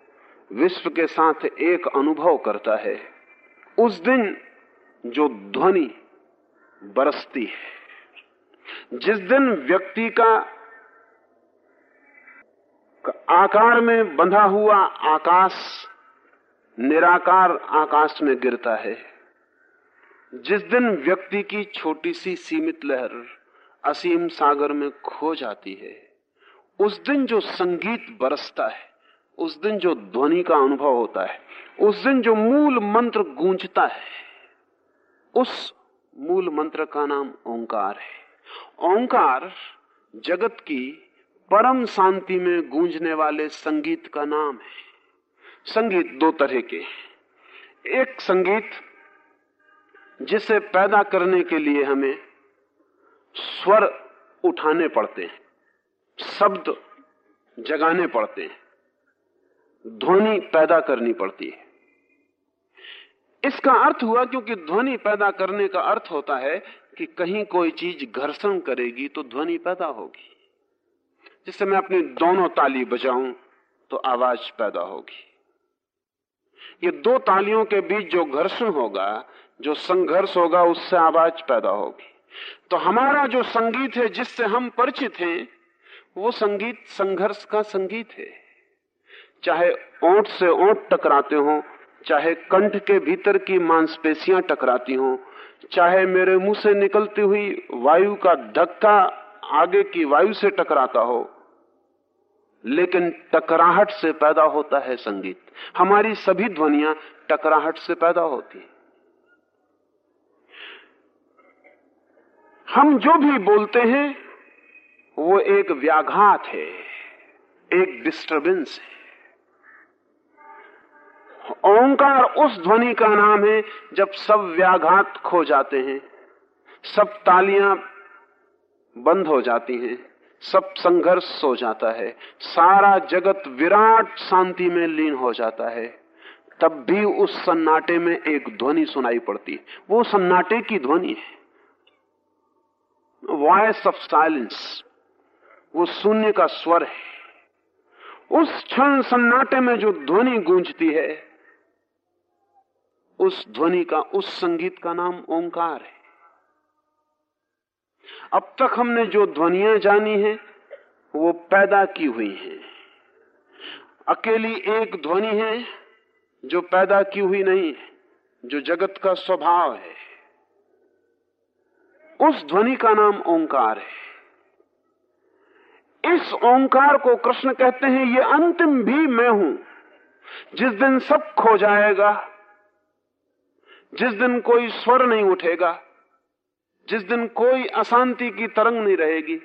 [SPEAKER 1] विश्व के साथ एक अनुभव करता है, उस दिन जो ध्वनि बरसती है, जिस दिन व्यक्ति का आकार में बंधा हुआ आकाश निराकार आकाश में गिरता है। जिस दिन व्यक्ति की छोटी सी सीमित लहर असीम सागर में खो जाती है, उस दिन जो संगीत बरसता है, उस दिन जो ध्वनि का अनुभव होता है, उस दिन जो मूल मंत्र गूंजता है, उस मूल मंत्र का नाम ओंकार है। ओंकार जगत की परम शांति में गूंजने वाले संगीत का नाम है। संगीत दो तरह के एक संगीत जिसे पैदा करने के लिए हमें स्वर उठाने पड़ते हैं, शब्द जगाने पड़ते हैं, ध्वनि पैदा करनी पड़ती है। इसका अर्थ हुआ क्योंकि ध्वनि पैदा करने का अर्थ होता है कि कहीं कोई चीज़ घर्षण करेगी तो ध्वनि पैदा होगी। जिससे मैं अपनी दोनों ताली बजाऊं तो आवाज़ पैदा होगी। ये दो तालियों के बीच जो घर्षण होगा, जो संघर्ष होगा, उससे आवाज़ पैदा होगी। तो हमारा जो संगीत है, जिससे हम परिचित हैं, वो संगीत संघर्ष का संगीत है। चाहे ओंठ से ओंठ टकराते हो, चाहे कंठ के भीतर की मांसपेशियाँ टकराती हो, चाहे मेरे मुँह से निकलती हुई वायु का धक्का आगे की वायु से टकराता हो लेकिन टकराहट से पैदा होता है संगीत। हमारी सभी ध्वनियाँ टकराहट से पैदा होती है। हम जो भी बोलते हैं, वो एक व्याघात है, एक डिस्टरबेंस है। ओंकार उस ध्वनि का नाम है, जब सब व्याघात खो जाते हैं, सब तालियाँ बंद हो जाती हैं। सब संघर्ष हो जाता है। सारा जगत विराट शांति में लीन हो जाता है। तब भी उस सन्नाटे में एक ध्वनि सुनाई पड़ती है। वो सन्नाटे की ध्वनि है। वॉयस ऑफ़ साइलेंस वो शून्य का स्वर है। उस क्षण सन्नाटे में जो ध्वनि गूंजती है, उस ध्वनि का, उस संगीत का नाम ओंकार है। अब तक हमने जो ध्वनियाँ जानी हैं, वो पैदा की हुई हैं। अकेली एक ध्वनि है, जो पैदा की हुई नहीं है, जो जगत का स्वभाव है। उस ध्वनि का नाम ओंकार है। इस ओंकार को कृष्ण कहते हैं, ये अंतिम भी मैं हूँ। जिस दिन सब खो जाएगा, जिस दिन कोई स्वर नहीं उठेगा जिस दिन कोई अशांति की तरंग नहीं रहेगी,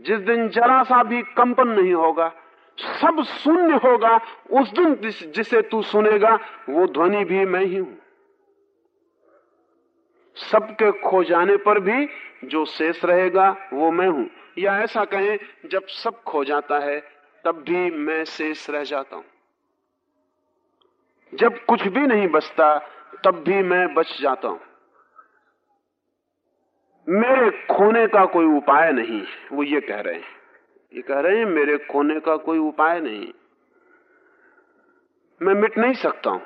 [SPEAKER 1] जिस दिन जरा सा भी कंपन नहीं होगा, सब शून्य होगा, उस दिन जिसे तू सुनेगा, वो ध्वनि भी मैं ही हूँ। सबके खो जाने पर भी जो शेष रहेगा, वो मैं हूँ। या ऐसा कहें, जब सब खो जाता है, तब भी मैं शेष रह जाता हूँ। जब कुछ भी नहीं बचता, तब भी मैं बच जाता हूँ। मेरे खोने का कोई उपाय नहीं वो ये कह रहे हैं। ये कह रहे हैं, मेरे खोने का कोई उपाय नहीं मैं मिट नहीं सकता हूँ।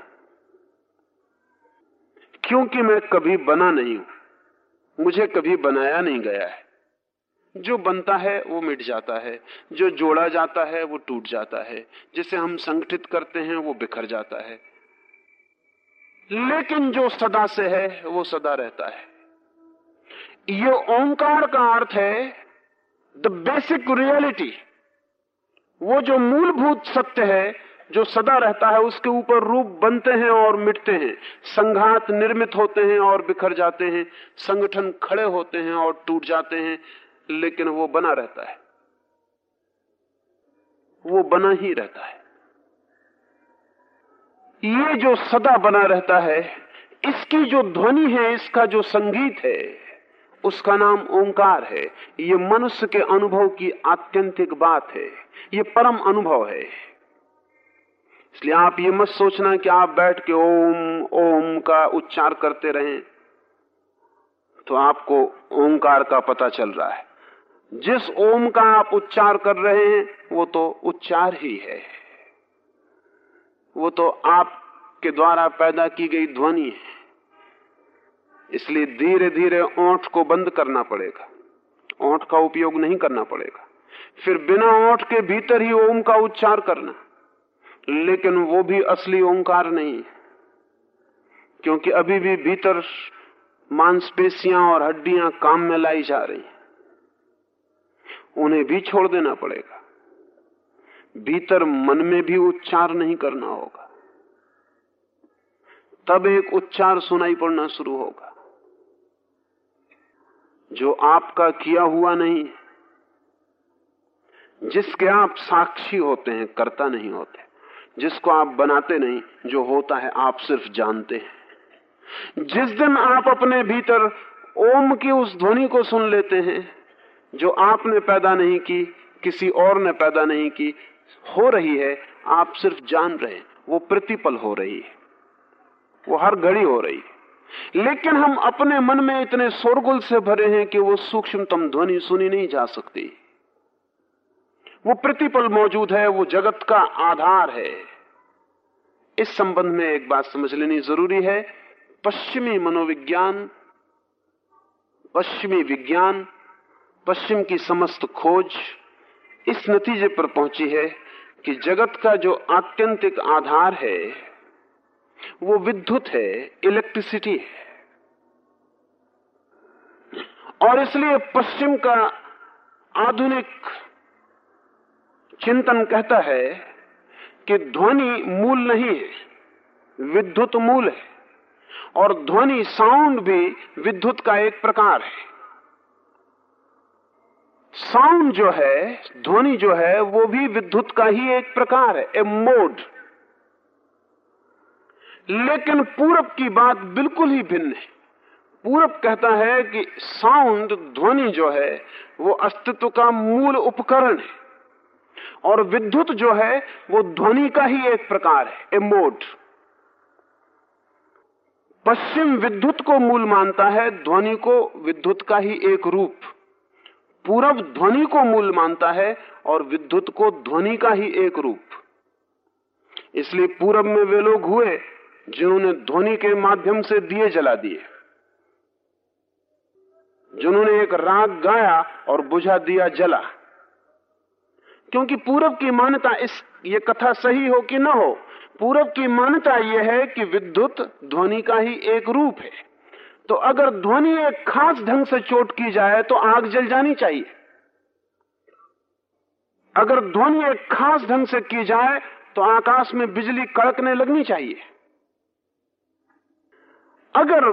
[SPEAKER 1] क्योंकि मैं कभी बना नहीं हूँ। मुझे कभी बनाया नहीं गया है। जो बनता है, वो मिट जाता है। जो जोड़ा जाता है, वो टूट जाता है। जिसे हम संगठित करते हैं, वो बिखर जाता है। लेकिन जो सदा से है, वो सदा रहता है। ये ओंकार का अर्थ है द बेसिक रियलिटी वो जो मूलभूत सत्य है, जो सदा रहता है, उसके ऊपर रूप बनते हैं और मिटते हैं। संघात निर्मित होते हैं और बिखर जाते हैं। संगठन खड़े होते हैं और टूट जाते हैं, लेकिन वो बना रहता है। वो बना ही रहता है। ये जो सदा बना रहता है, इसकी जो ध्वनि है, इसका जो संगीत है उसका नाम ओंकार है। ये मनुष्य के अनुभव की आत्यंतिक बात है। ये परम अनुभव है। इसलिए आप ये मत सोचना कि आप बैठ के ओम ओम का उच्चार करते रहें तो आपको ओंकार का पता चल रहा है। जिस ओम का आप उच्चार कर रहे हैं, वो तो उच्चार ही है। वो तो आपके द्वारा पैदा की गई ध्वनि है। इसलिए धीरे धीरे ओंठ को बंद करना पड़ेगा। ओंठ का उपयोग नहीं करना पड़ेगा। फिर बिना ओंठ के भीतर ही ओम का उच्चार करना। लेकिन वो भी असली ओंकार नहीं क्योंकि अभी भी भीतर मांसपेशियाँ और हड्डियाँ काम में लाई जा रही उन्हें भी छोड़ देना पड़ेगा। भीतर मन में भी उच्चार नहीं करना होगा। तब एक उच्चार सुनाई पड़ना शुरू होगा। जो आपका किया हुआ नहीं जिसके आप साक्षी होते हैं, करता नहीं होते। जिसको आप बनाते नहीं, जो होता है, आप सिर्फ़ जानते हैं। जिस दिन आप अपने भीतर ओम की उस ध्वनि को सुन लेते हैं, जो आपने पैदा नहीं की, किसी और ने पैदा नहीं की, हो रही है, आप सिर्फ़ जान रहे हैं, वो प्रतिपल हो रही है। वो हर घड़ी हो रही है। लेकिन हम अपने मन में इतने शोरगुल से भरे हैं कि वो सूक्ष्मतम ध्वनि सुनी नहीं जा सकती। वो प्रतिपल मौजूद है, वो जगत का आधार है। इस संबंध में एक बात समझ लेनी ज़रूरी है। पश्चिमी मनोविज्ञान, पश्चिमी विज्ञान, पश्चिम की समस्त खोज इस नतीजे पर पहुँची है कि जगत का जो आत्यंतिक आधार है वो विद्युत है इलेक्ट्रिसिटी है। और इसलिए पश्चिम का आधुनिक चिंतन कहता है कि ध्वनि मूल नहीं है, विद्युत मूल है। और ध्वनि साउंड भी विद्युत का एक प्रकार है। साउंड जो है, ध्वनि जो है, वो भी विद्युत का ही एक प्रकार है ए मोड लेकिन पूरब की बात बिल्कुल ही भिन्न है। पूरब कहता है कि साउंड ध्वनि जो है, वो अस्तित्व का मूल उपकरण है। और विद्युत जो है, वो ध्वनि का ही एक प्रकार है ए मोड पश्चिम विद्युत को मूल मानता है, ध्वनि को विद्युत का ही एक रूप। पूरब ध्वनि को मूल मानता है और विद्युत को ध्वनि का ही एक रूप। इसलिए पूरब में वे लोग हुए। जिन्होंने ध्वनि के माध्यम से दिए जला दिए। जिन्होंने एक राग गाया और बुझा दिया जला। क्योंकि पूरब की मान्यता इस, ये कथा सही हो कि न हो, पूरब की मान्यता यह है कि विद्युत ध्वनि का ही एक रूप है। तो अगर ध्वनि एक खास ढंग से चोट की जाए तो आग जल जानी चाहिए। अगर ध्वनि एक खास ढंग से की जाए तो आकाश में बिजली कड़कने लगनी चाहिए। अगर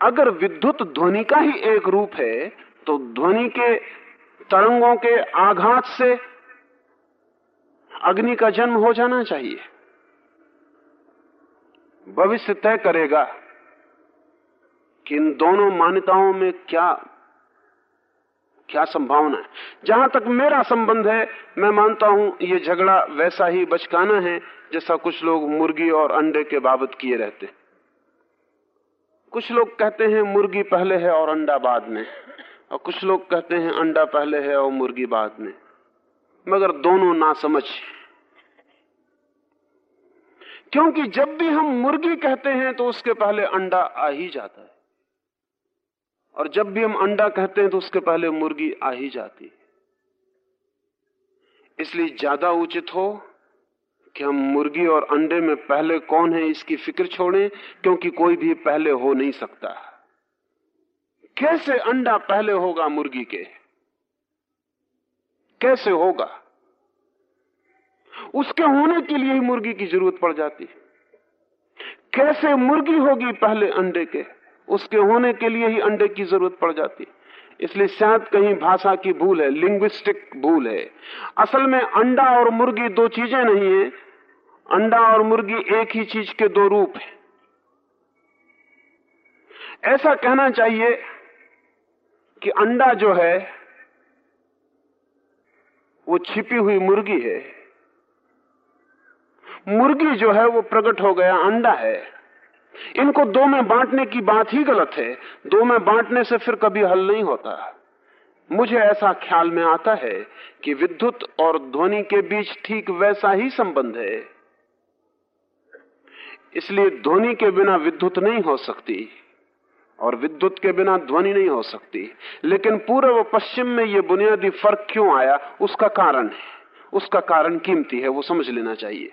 [SPEAKER 1] अगर विद्युत ध्वनि का ही एक रूप है तो ध्वनि के तरंगों के आघात से अग्नि का जन्म हो जाना चाहिए। भविष्य तय करेगा कि इन दोनों मान्यताओं में क्या क्या संभावना है। जहाँ तक मेरा संबंध है, मैं मानता हूँ ये झगड़ा वैसा ही बचकाना है, जैसा कुछ लोग मुर्गी और अंडे के बाबत किए रहते कुछ लोग कहते हैं मुर्गी पहले है और अंडा बाद में। और कुछ लोग कहते हैं अंडा पहले है और मुर्गी बाद में। मगर दोनों ना समझ क्योंकि जब भी हम मुर्गी कहते हैं तो उसके पहले अंडा आ ही जाता है। और जब भी हम अंडा कहते हैं तो उसके पहले मुर्गी आ ही जाती है। इसलिए ज़्यादा उचित हो कि हम मुर्गी और अंडे में पहले कौन है इसकी फ़िक्र छोड़ें, क्योंकि कोई भी पहले हो नहीं सकता। कैसे अंडा पहले होगा मुर्गी के? कैसे होगा? उसके होने के लिए ही मुर्गी की ज़रूरत पड़ जाती है। कैसे मुर्गी होगी पहले अंडे के? उसके होने के लिए ही अंडे की ज़रूरत पड़ जाती इसलिए शायद कहीं भाषा की भूल है लिंग्विस्टिक भूल है। असल में अंडा और मुर्गी दो चीज़ें नहीं है अंडा और मुर्गी एक ही चीज़ के दो रूप है। ऐसा कहना चाहिए कि अंडा जो है, वो छिपी हुई मुर्गी है। मुर्गी जो है, वो प्रकट हो गया अंडा है। इनको दो में बांटने की बात ही गलत है। दो में बांटने से फिर कभी हल नहीं होता। मुझे ऐसा ख्याल में आता है कि विद्युत और ध्वनि के बीच ठीक वैसा ही संबंध है। इसलिए ध्वनि के बिना विद्युत नहीं हो सकती और विद्युत के बिना ध्वनि नहीं हो सकती। लेकिन पूर्व और पश्चिम में यह बुनियादी फ़र्क क्यों आया? उसका कारण है। उसका कारण कीमती है, वो समझ लेना चाहिए।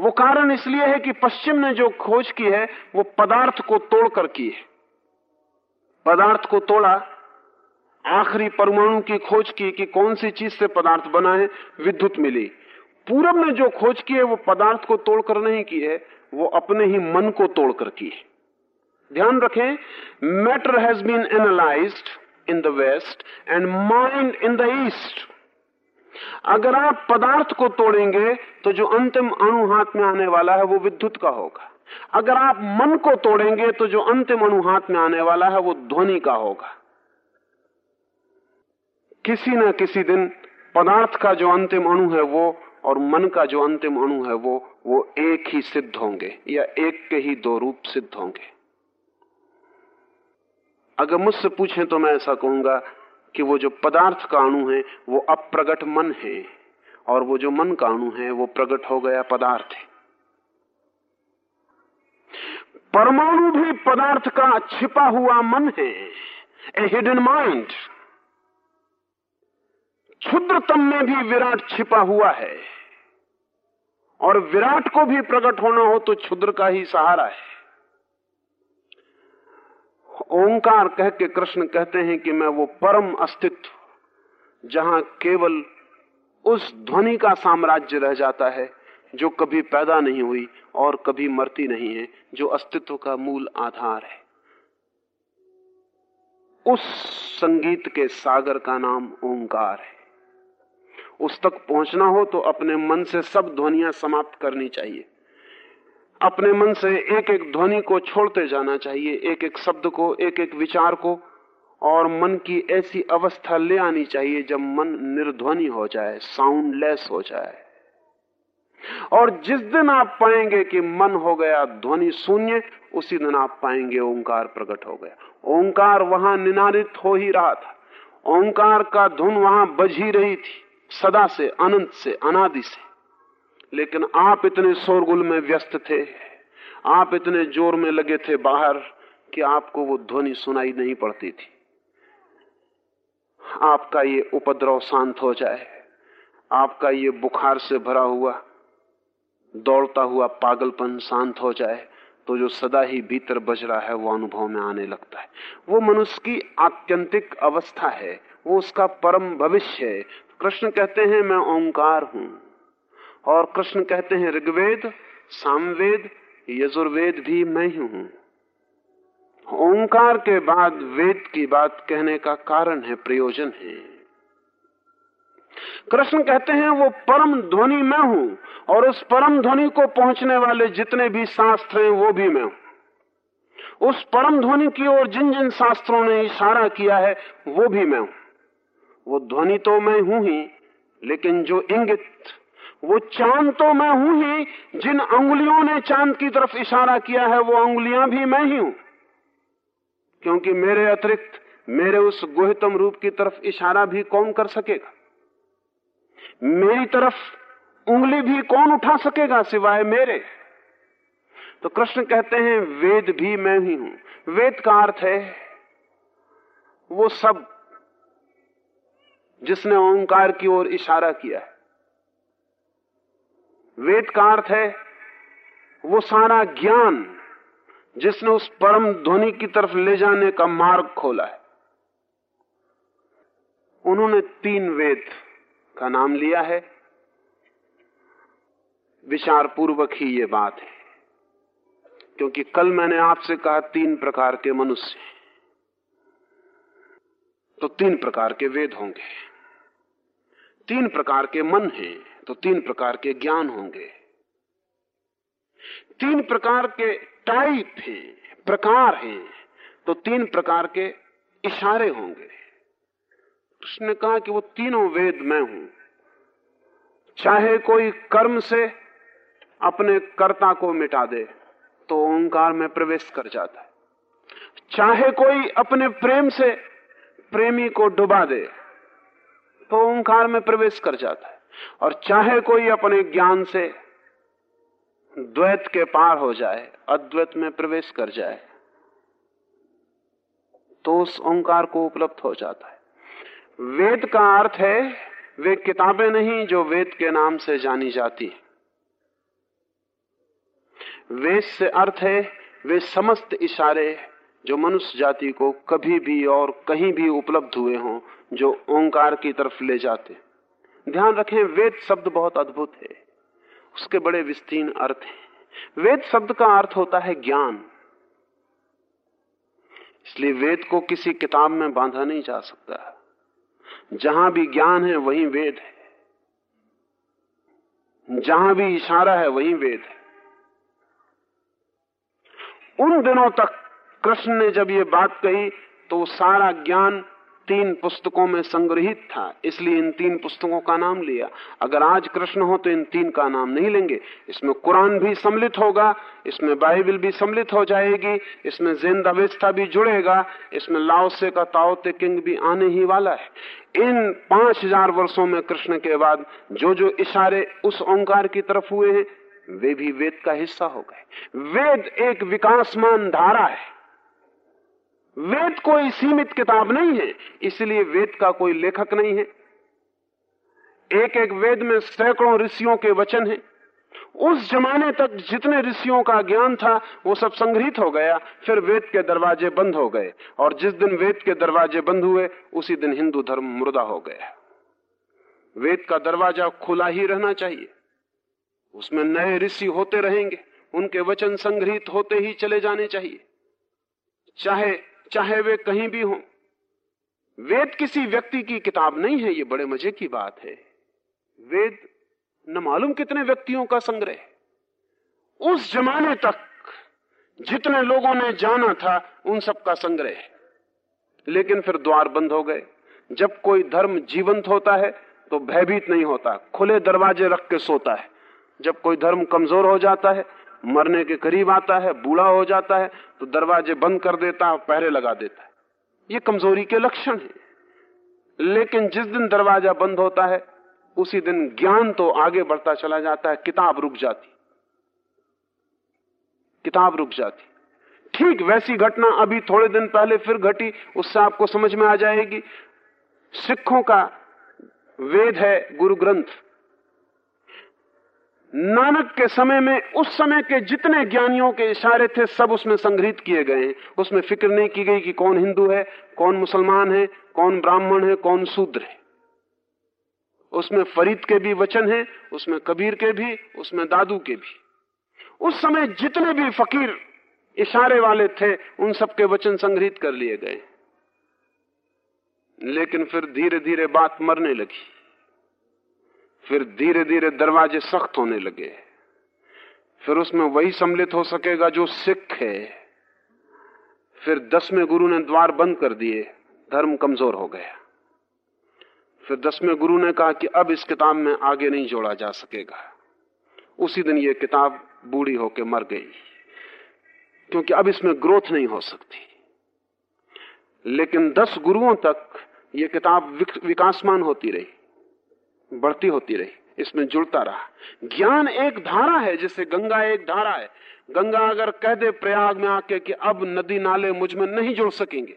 [SPEAKER 1] वो कारण इसलिए है कि पश्चिम ने जो खोज की है, वो पदार्थ को तोड़कर की है। पदार्थ को तोड़ा, आखिरी परमाणु की खोज की कि कौन सी चीज़ से पदार्थ बना है, विद्युत मिली। पूरब ने जो खोज की है, वो पदार्थ को तोड़कर नहीं की है वो अपने ही मन को तोड़कर की है। ध्यान रखें matter has been analysed in the west and mind in the east अगर आप पदार्थ को तोड़ेंगे तो जो अंतिम अणु हाथ में आने वाला है, वो विद्युत का होगा। अगर आप मन को तोड़ेंगे तो जो अंतिम अणु हाथ में आने वाला है, वो ध्वनि का होगा। किसी न किसी दिन पदार्थ का जो अंतिम अणु है, वो और मन का जो अंतिम अणु है वो वो एक ही सिद्ध होंगे, या एक के ही दो रूप सिद्ध होंगे। अगर मुझसे पूछें तो मैं ऐसा कहूँगा कि वो जो पदार्थ का अणु है, वो अप्रगट मन है, और वो जो मन का अणु है, वो प्रकट हो गया पदार्थ है। परमाणु भी पदार्थ का छिपा हुआ मन है ए हिडन माइंड क्षुद्रतम में भी विराट छिपा हुआ है। और विराट को भी प्रकट होना हो तो क्षुद्र का ही सहारा है। ओंकार कह के कृष्ण कहते हैं कि मैं वो परम अस्तित्व, जहाँ केवल उस ध्वनि का साम्राज्य रह जाता है, जो कभी पैदा नहीं हुई और कभी मरती नहीं है, जो अस्तित्व का मूल आधार है। उस संगीत के सागर का नाम ओंकार है। उस तक पहुँचना हो तो अपने मन से सब ध्वनियाँ समाप्त करनी चाहिए। अपने मन से एक एक ध्वनि को छोड़ते जाना चाहिए एक एक शब्द को एक एक विचार को, और मन की ऐसी अवस्था ले आनी चाहिए जब मन निर्ध्वनि हो जाए साउंडलेस हो जाए। और जिस दिन आप पाएँगे कि मन हो गया ध्वनि शून्य, उसी दिन आप पाएँगे ओंकार प्रकट हो गया। ओंकार वहाँ निनादित हो ही रहा था। ओंकार का धुन वहाँ बज ही रही थी। सदा से, अनंत से, अनादि से। लेकिन आप इतने शोरगुल में व्यस्त थे, आप इतने ज़ोर में लगे थे बाहर कि आपको वो ध्वनि सुनाई नहीं पड़ती थी। आपका ये उपद्रव शांत हो जाए, आपका ये बुखार से भरा हुआ, दौड़ता हुआ पागलपन शांत हो जाए तो जो सदा ही भीतर बज रहा है वो अनुभव में आने लगता है। वो मनुष्य की आत्यंतिक अवस्था है, वो उसका परम भविष्य है कृष्ण कहते हैं, मैं ओंकार हूँ। और कृष्ण कहते हैं, ऋग्वेद, सामवेद, यजुर्वेद भी मैं ही हूँ। ओंकार के बाद वेद की बात कहने का कारण है, प्रयोजन है। कृष्ण कहते हैं, वो परम ध्वनि मैं हूँ और उस परम ध्वनि को पहुँचने वाले जितने भी शास्त्र हैं, वो भी मैं हूँ। उस परम ध्वनि की ओर जिन जिन शास्त्रों ने इशारा किया है, वो भी मैं हूँ। वो ध्वनि तो मैं हूँ ही, लेकिन जो इंगित, वो चाँद तो मैं हूँ ही, जिन अंगुलियों ने चाँद की तरफ़ इशारा किया है, वो अंगुलियाँ भी मैं ही हूँ। क्योंकि मेरे अतिरिक्त, मेरे उस गुहितम रूप की तरफ़ इशारा भी कौन कर सकेगा? मेरी तरफ़ उंगली भी कौन उठा सकेगा सिवाय मेरे? तो कृष्ण कहते हैं, वेद भी मैं ही हूँ। वेद का अर्थ है, वो सब जिसने ओंकार की ओर इशारा किया है। वेद का अर्थ है, वो सारा ज्ञान जिसने उस परम ध्वनि की तरफ़ ले जाने का मार्ग खोला है। उन्होंने तीन वेद का नाम लिया है। विचार पूर्वक ही ये बात है, क्योंकि कल मैंने आपसे कहा तीन प्रकार के मनुष्य तो तीन प्रकार के वेद होंगे। तीन प्रकार के मन हैं तो तीन प्रकार के ज्ञान होंगे। तीन प्रकार के टाइप हैं, प्रकार हैं तो तीन प्रकार के इशारे होंगे। उसने कहा कि वो तीनों वेद मैं हूँ। चाहे कोई कर्म से अपने कर्ता को मिटा दे तो ओंकार में प्रवेश कर जाता है। चाहे कोई अपने प्रेम से प्रेमी को डुबा दे तो ओंकार में प्रवेश कर जाता है। और चाहे कोई अपने ज्ञान से द्वैत के पार हो जाए, अद्वैत में प्रवेश कर जाए तो उस ओंकार को उपलब्ध हो जाता है। वेद का अर्थ है, वे किताबें नहीं जो वेद के नाम से जानी जाती है। वेद से अर्थ है, वे समस्त इशारे जो मनुष्य जाति को कभी भी और कहीं भी उपलब्ध हुए हों, जो ओंकार की तरफ़ ले जाते। ध्यान रखें, वेद शब्द बहुत अद्भुत है। उसके बड़े विस्तीर्ण अर्थ हैं। वेद शब्द का अर्थ होता है ज्ञान। इसलिए वेद को किसी किताब में बांधा नहीं जा सकता। जहाँ भी ज्ञान है, वहीं वेद है। जहाँ भी इशारा है, वहीं वेद है। उन दिनों तक कृष्ण ने जब ये बात कही तो सारा ज्ञान तीन पुस्तकों में संग्रहित था, इसलिए इन तीन पुस्तकों का नाम लिया। अगर आज कृष्ण हो तो इन तीन का नाम नहीं लेंगे। इसमें कुरान भी सम्मिलित होगा, इसमें बाइबल भी सम्मिलित हो जाएगी, इसमें जेंद अवस्था भी जुड़ेगा, इसमें लाओसे का ताओते किंग भी आने ही वाला है। इन पाँच हज़ार वर्षो में कृष्ण के बाद जो जो इशारे उस ओंकार की तरफ़ हुए हैं, वे भी वेद का हिस्सा हो गए। वेद एक विकासमान धारा है। वेद कोई सीमित किताब नहीं है, इसलिए वेद का कोई लेखक नहीं है। एक एक वेद में सैकड़ों ऋषियों के वचन हैं। उस जमाने तक जितने ऋषियों का ज्ञान था, वो सब संग्रहित हो गया, फिर वेद के दरवाजे बंद हो गए। और जिस दिन वेद के दरवाजे बंद हुए, उसी दिन हिंदू धर्म मुर्दा हो गया। वेद का दरवाज़ा खुला ही रहना चाहिए। उसमें नए ऋषि होते रहेंगे, उनके वचन संग्रहित होते ही चले जाने चाहिए। चाहे चाहे वे कहीं भी हों। वेद किसी व्यक्ति की किताब नहीं है, ये बड़े मज़े की बात है। वेद न मालूम कितने व्यक्तियों का संग्रह उस जमाने तक जितने लोगों ने जाना था, उन सब का संग्रह लेकिन फिर द्वार बंद हो गए। जब कोई धर्म जीवंत होता है तो भयभीत नहीं होता। खुले दरवाजे रख के सोता है। जब कोई धर्म कमज़ोर हो जाता है मरने के करीब आता है, बूढ़ा हो जाता है तो दरवाजे बंद कर देता है, पहरे लगा देता है। ये कमज़ोरी के लक्षण है। लेकिन जिस दिन दरवाज़ा बंद होता है, उसी दिन ज्ञान तो आगे बढ़ता चला जाता है, किताब रुक जाती। किताब रुक जाती। ठीक वैसी घटना अभी थोड़े दिन पहले फिर घटी, उससे आपको समझ में आ जाएगी। सिखों का वेद है गुरु ग्रंथ नानक के समय में, उस समय के जितने ज्ञानियों के इशारे थे, सब उसमें संग्रहित किए गए हैं। उसमें फ़िक्र नहीं की गई कि कौन हिंदू है, कौन मुसलमान है, कौन ब्राह्मण है, कौन शूद्र है। उसमें फरीद के भी वचन हैं, उसमें कबीर के भी, उसमें दादू के भी। उस समय जितने भी फकीर इशारे वाले थे, उन सबके वचन संग्रहित कर लिए गए। लेकिन फिर धीरे धीरे बात मरने लगी। फिर धीरे धीरे दरवाजे सख्त होने लगे। फिर उसमें वही सम्मिलित हो सकेगा जो सिख है। फिर दसवें गुरु ने द्वार बंद कर दिए, धर्म कमज़ोर हो गया। फिर दसवें गुरु ने कहा कि अब इस किताब में आगे नहीं जोड़ा जा सकेगा। उसी दिन ये किताब बूढ़ी होकर मर गई, क्योंकि अब इसमें ग्रोथ नहीं हो सकती। लेकिन दस गुरुओं तक ये किताब विकासमान होती रही। बढ़ती होती रही, इसमें जुड़ता रहा। ज्ञान एक धारा है, जैसे गंगा एक धारा है। गंगा अगर कह दे प्रयाग में आके कि अब नदी नाले मुझमें नहीं जुड़ सकेंगे,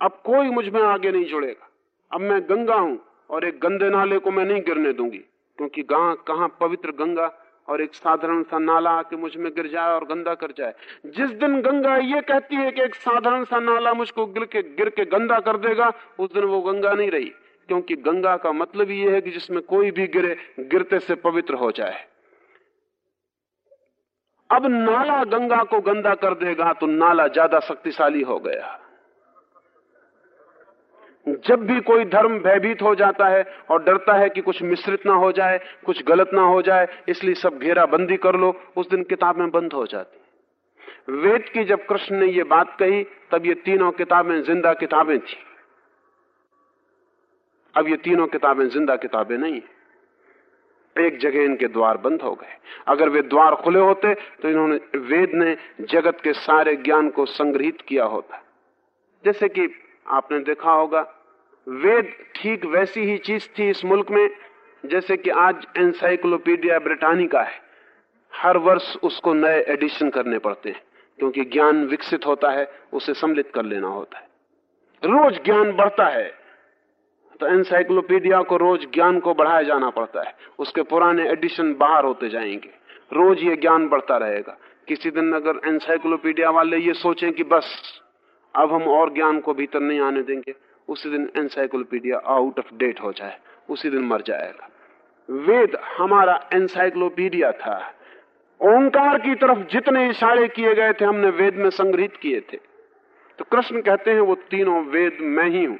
[SPEAKER 1] अब कोई मुझमें आगे नहीं जुड़ेगा। अब मैं गंगा हूँ और एक गंदे नाले को मैं नहीं गिरने दूँगी, क्योंकि गां कहाँ पवित्र गंगा और एक साधारण सा नाला आके मुझमें गिर जाए और गंदा कर जाए। जिस दिन गंगा ये कहती है कि एक साधारण सा नाला मुझको गिर के गिर के गंदा कर देगा, उस दिन वो गंगा नहीं रही। क्योंकि गंगा का मतलब यह है कि जिसमें कोई भी गिरे, गिरते से पवित्र हो जाए। अब नाला गंगा को गंदा कर देगा तो नाला ज़्यादा शक्तिशाली हो गया। जब भी कोई धर्म भयभीत हो जाता है और डरता है कि कुछ मिश्रित ना हो जाए, कुछ गलत ना हो जाए, इसलिए सब घेराबंदी कर लो, उस दिन किताबें बंद हो जाती। वेद की जब कृष्ण ने ये बात कही, तब ये तीनों किताबें, ज़िंदा किताबें थी। अब ये तीनों किताबें ज़िंदा किताबें नहीं। एक जगह इनके द्वार बंद हो गए। अगर वे द्वार खुले होते तो इन्होंने वेद ने जगत के सारे ज्ञान को संग्रहित किया होता। जैसे कि आपने देखा होगा, वेद ठीक वैसी ही चीज़ थी इस मुल्क में, जैसे कि आज एनसाइक्लोपीडिया ब्रिटानिका है। हर वर्ष उसको नए एडिशन करने पड़ते हैं, क्योंकि ज्ञान विकसित होता है, उसे सम्मिलित कर लेना होता है। रोज ज्ञान बढ़ता है। तो एनसाइक्लोपीडिया को रोज ज्ञान को बढ़ाया जाना पड़ता है। उसके पुराने एडिशन बाहर होते जाएँगे। रोज ये ज्ञान बढ़ता रहेगा। किसी दिन अगर एनसाइक्लोपीडिया वाले ये सोचें कि बस, अब हम और ज्ञान को भीतर नहीं आने देंगे, उसी दिन एनसाइक्लोपीडिया आउट ऑफ़ डेट हो जाए। उसी दिन मर जाएगा। वेद हमारा एनसाइक्लोपीडिया था। ओंकार की तरफ़ जितने इशारे किए गए थे, हमने वेद में संग्रहित किए थे। तो कृष्ण कहते हैं, वो तीनों वेद मैं ही हूँ।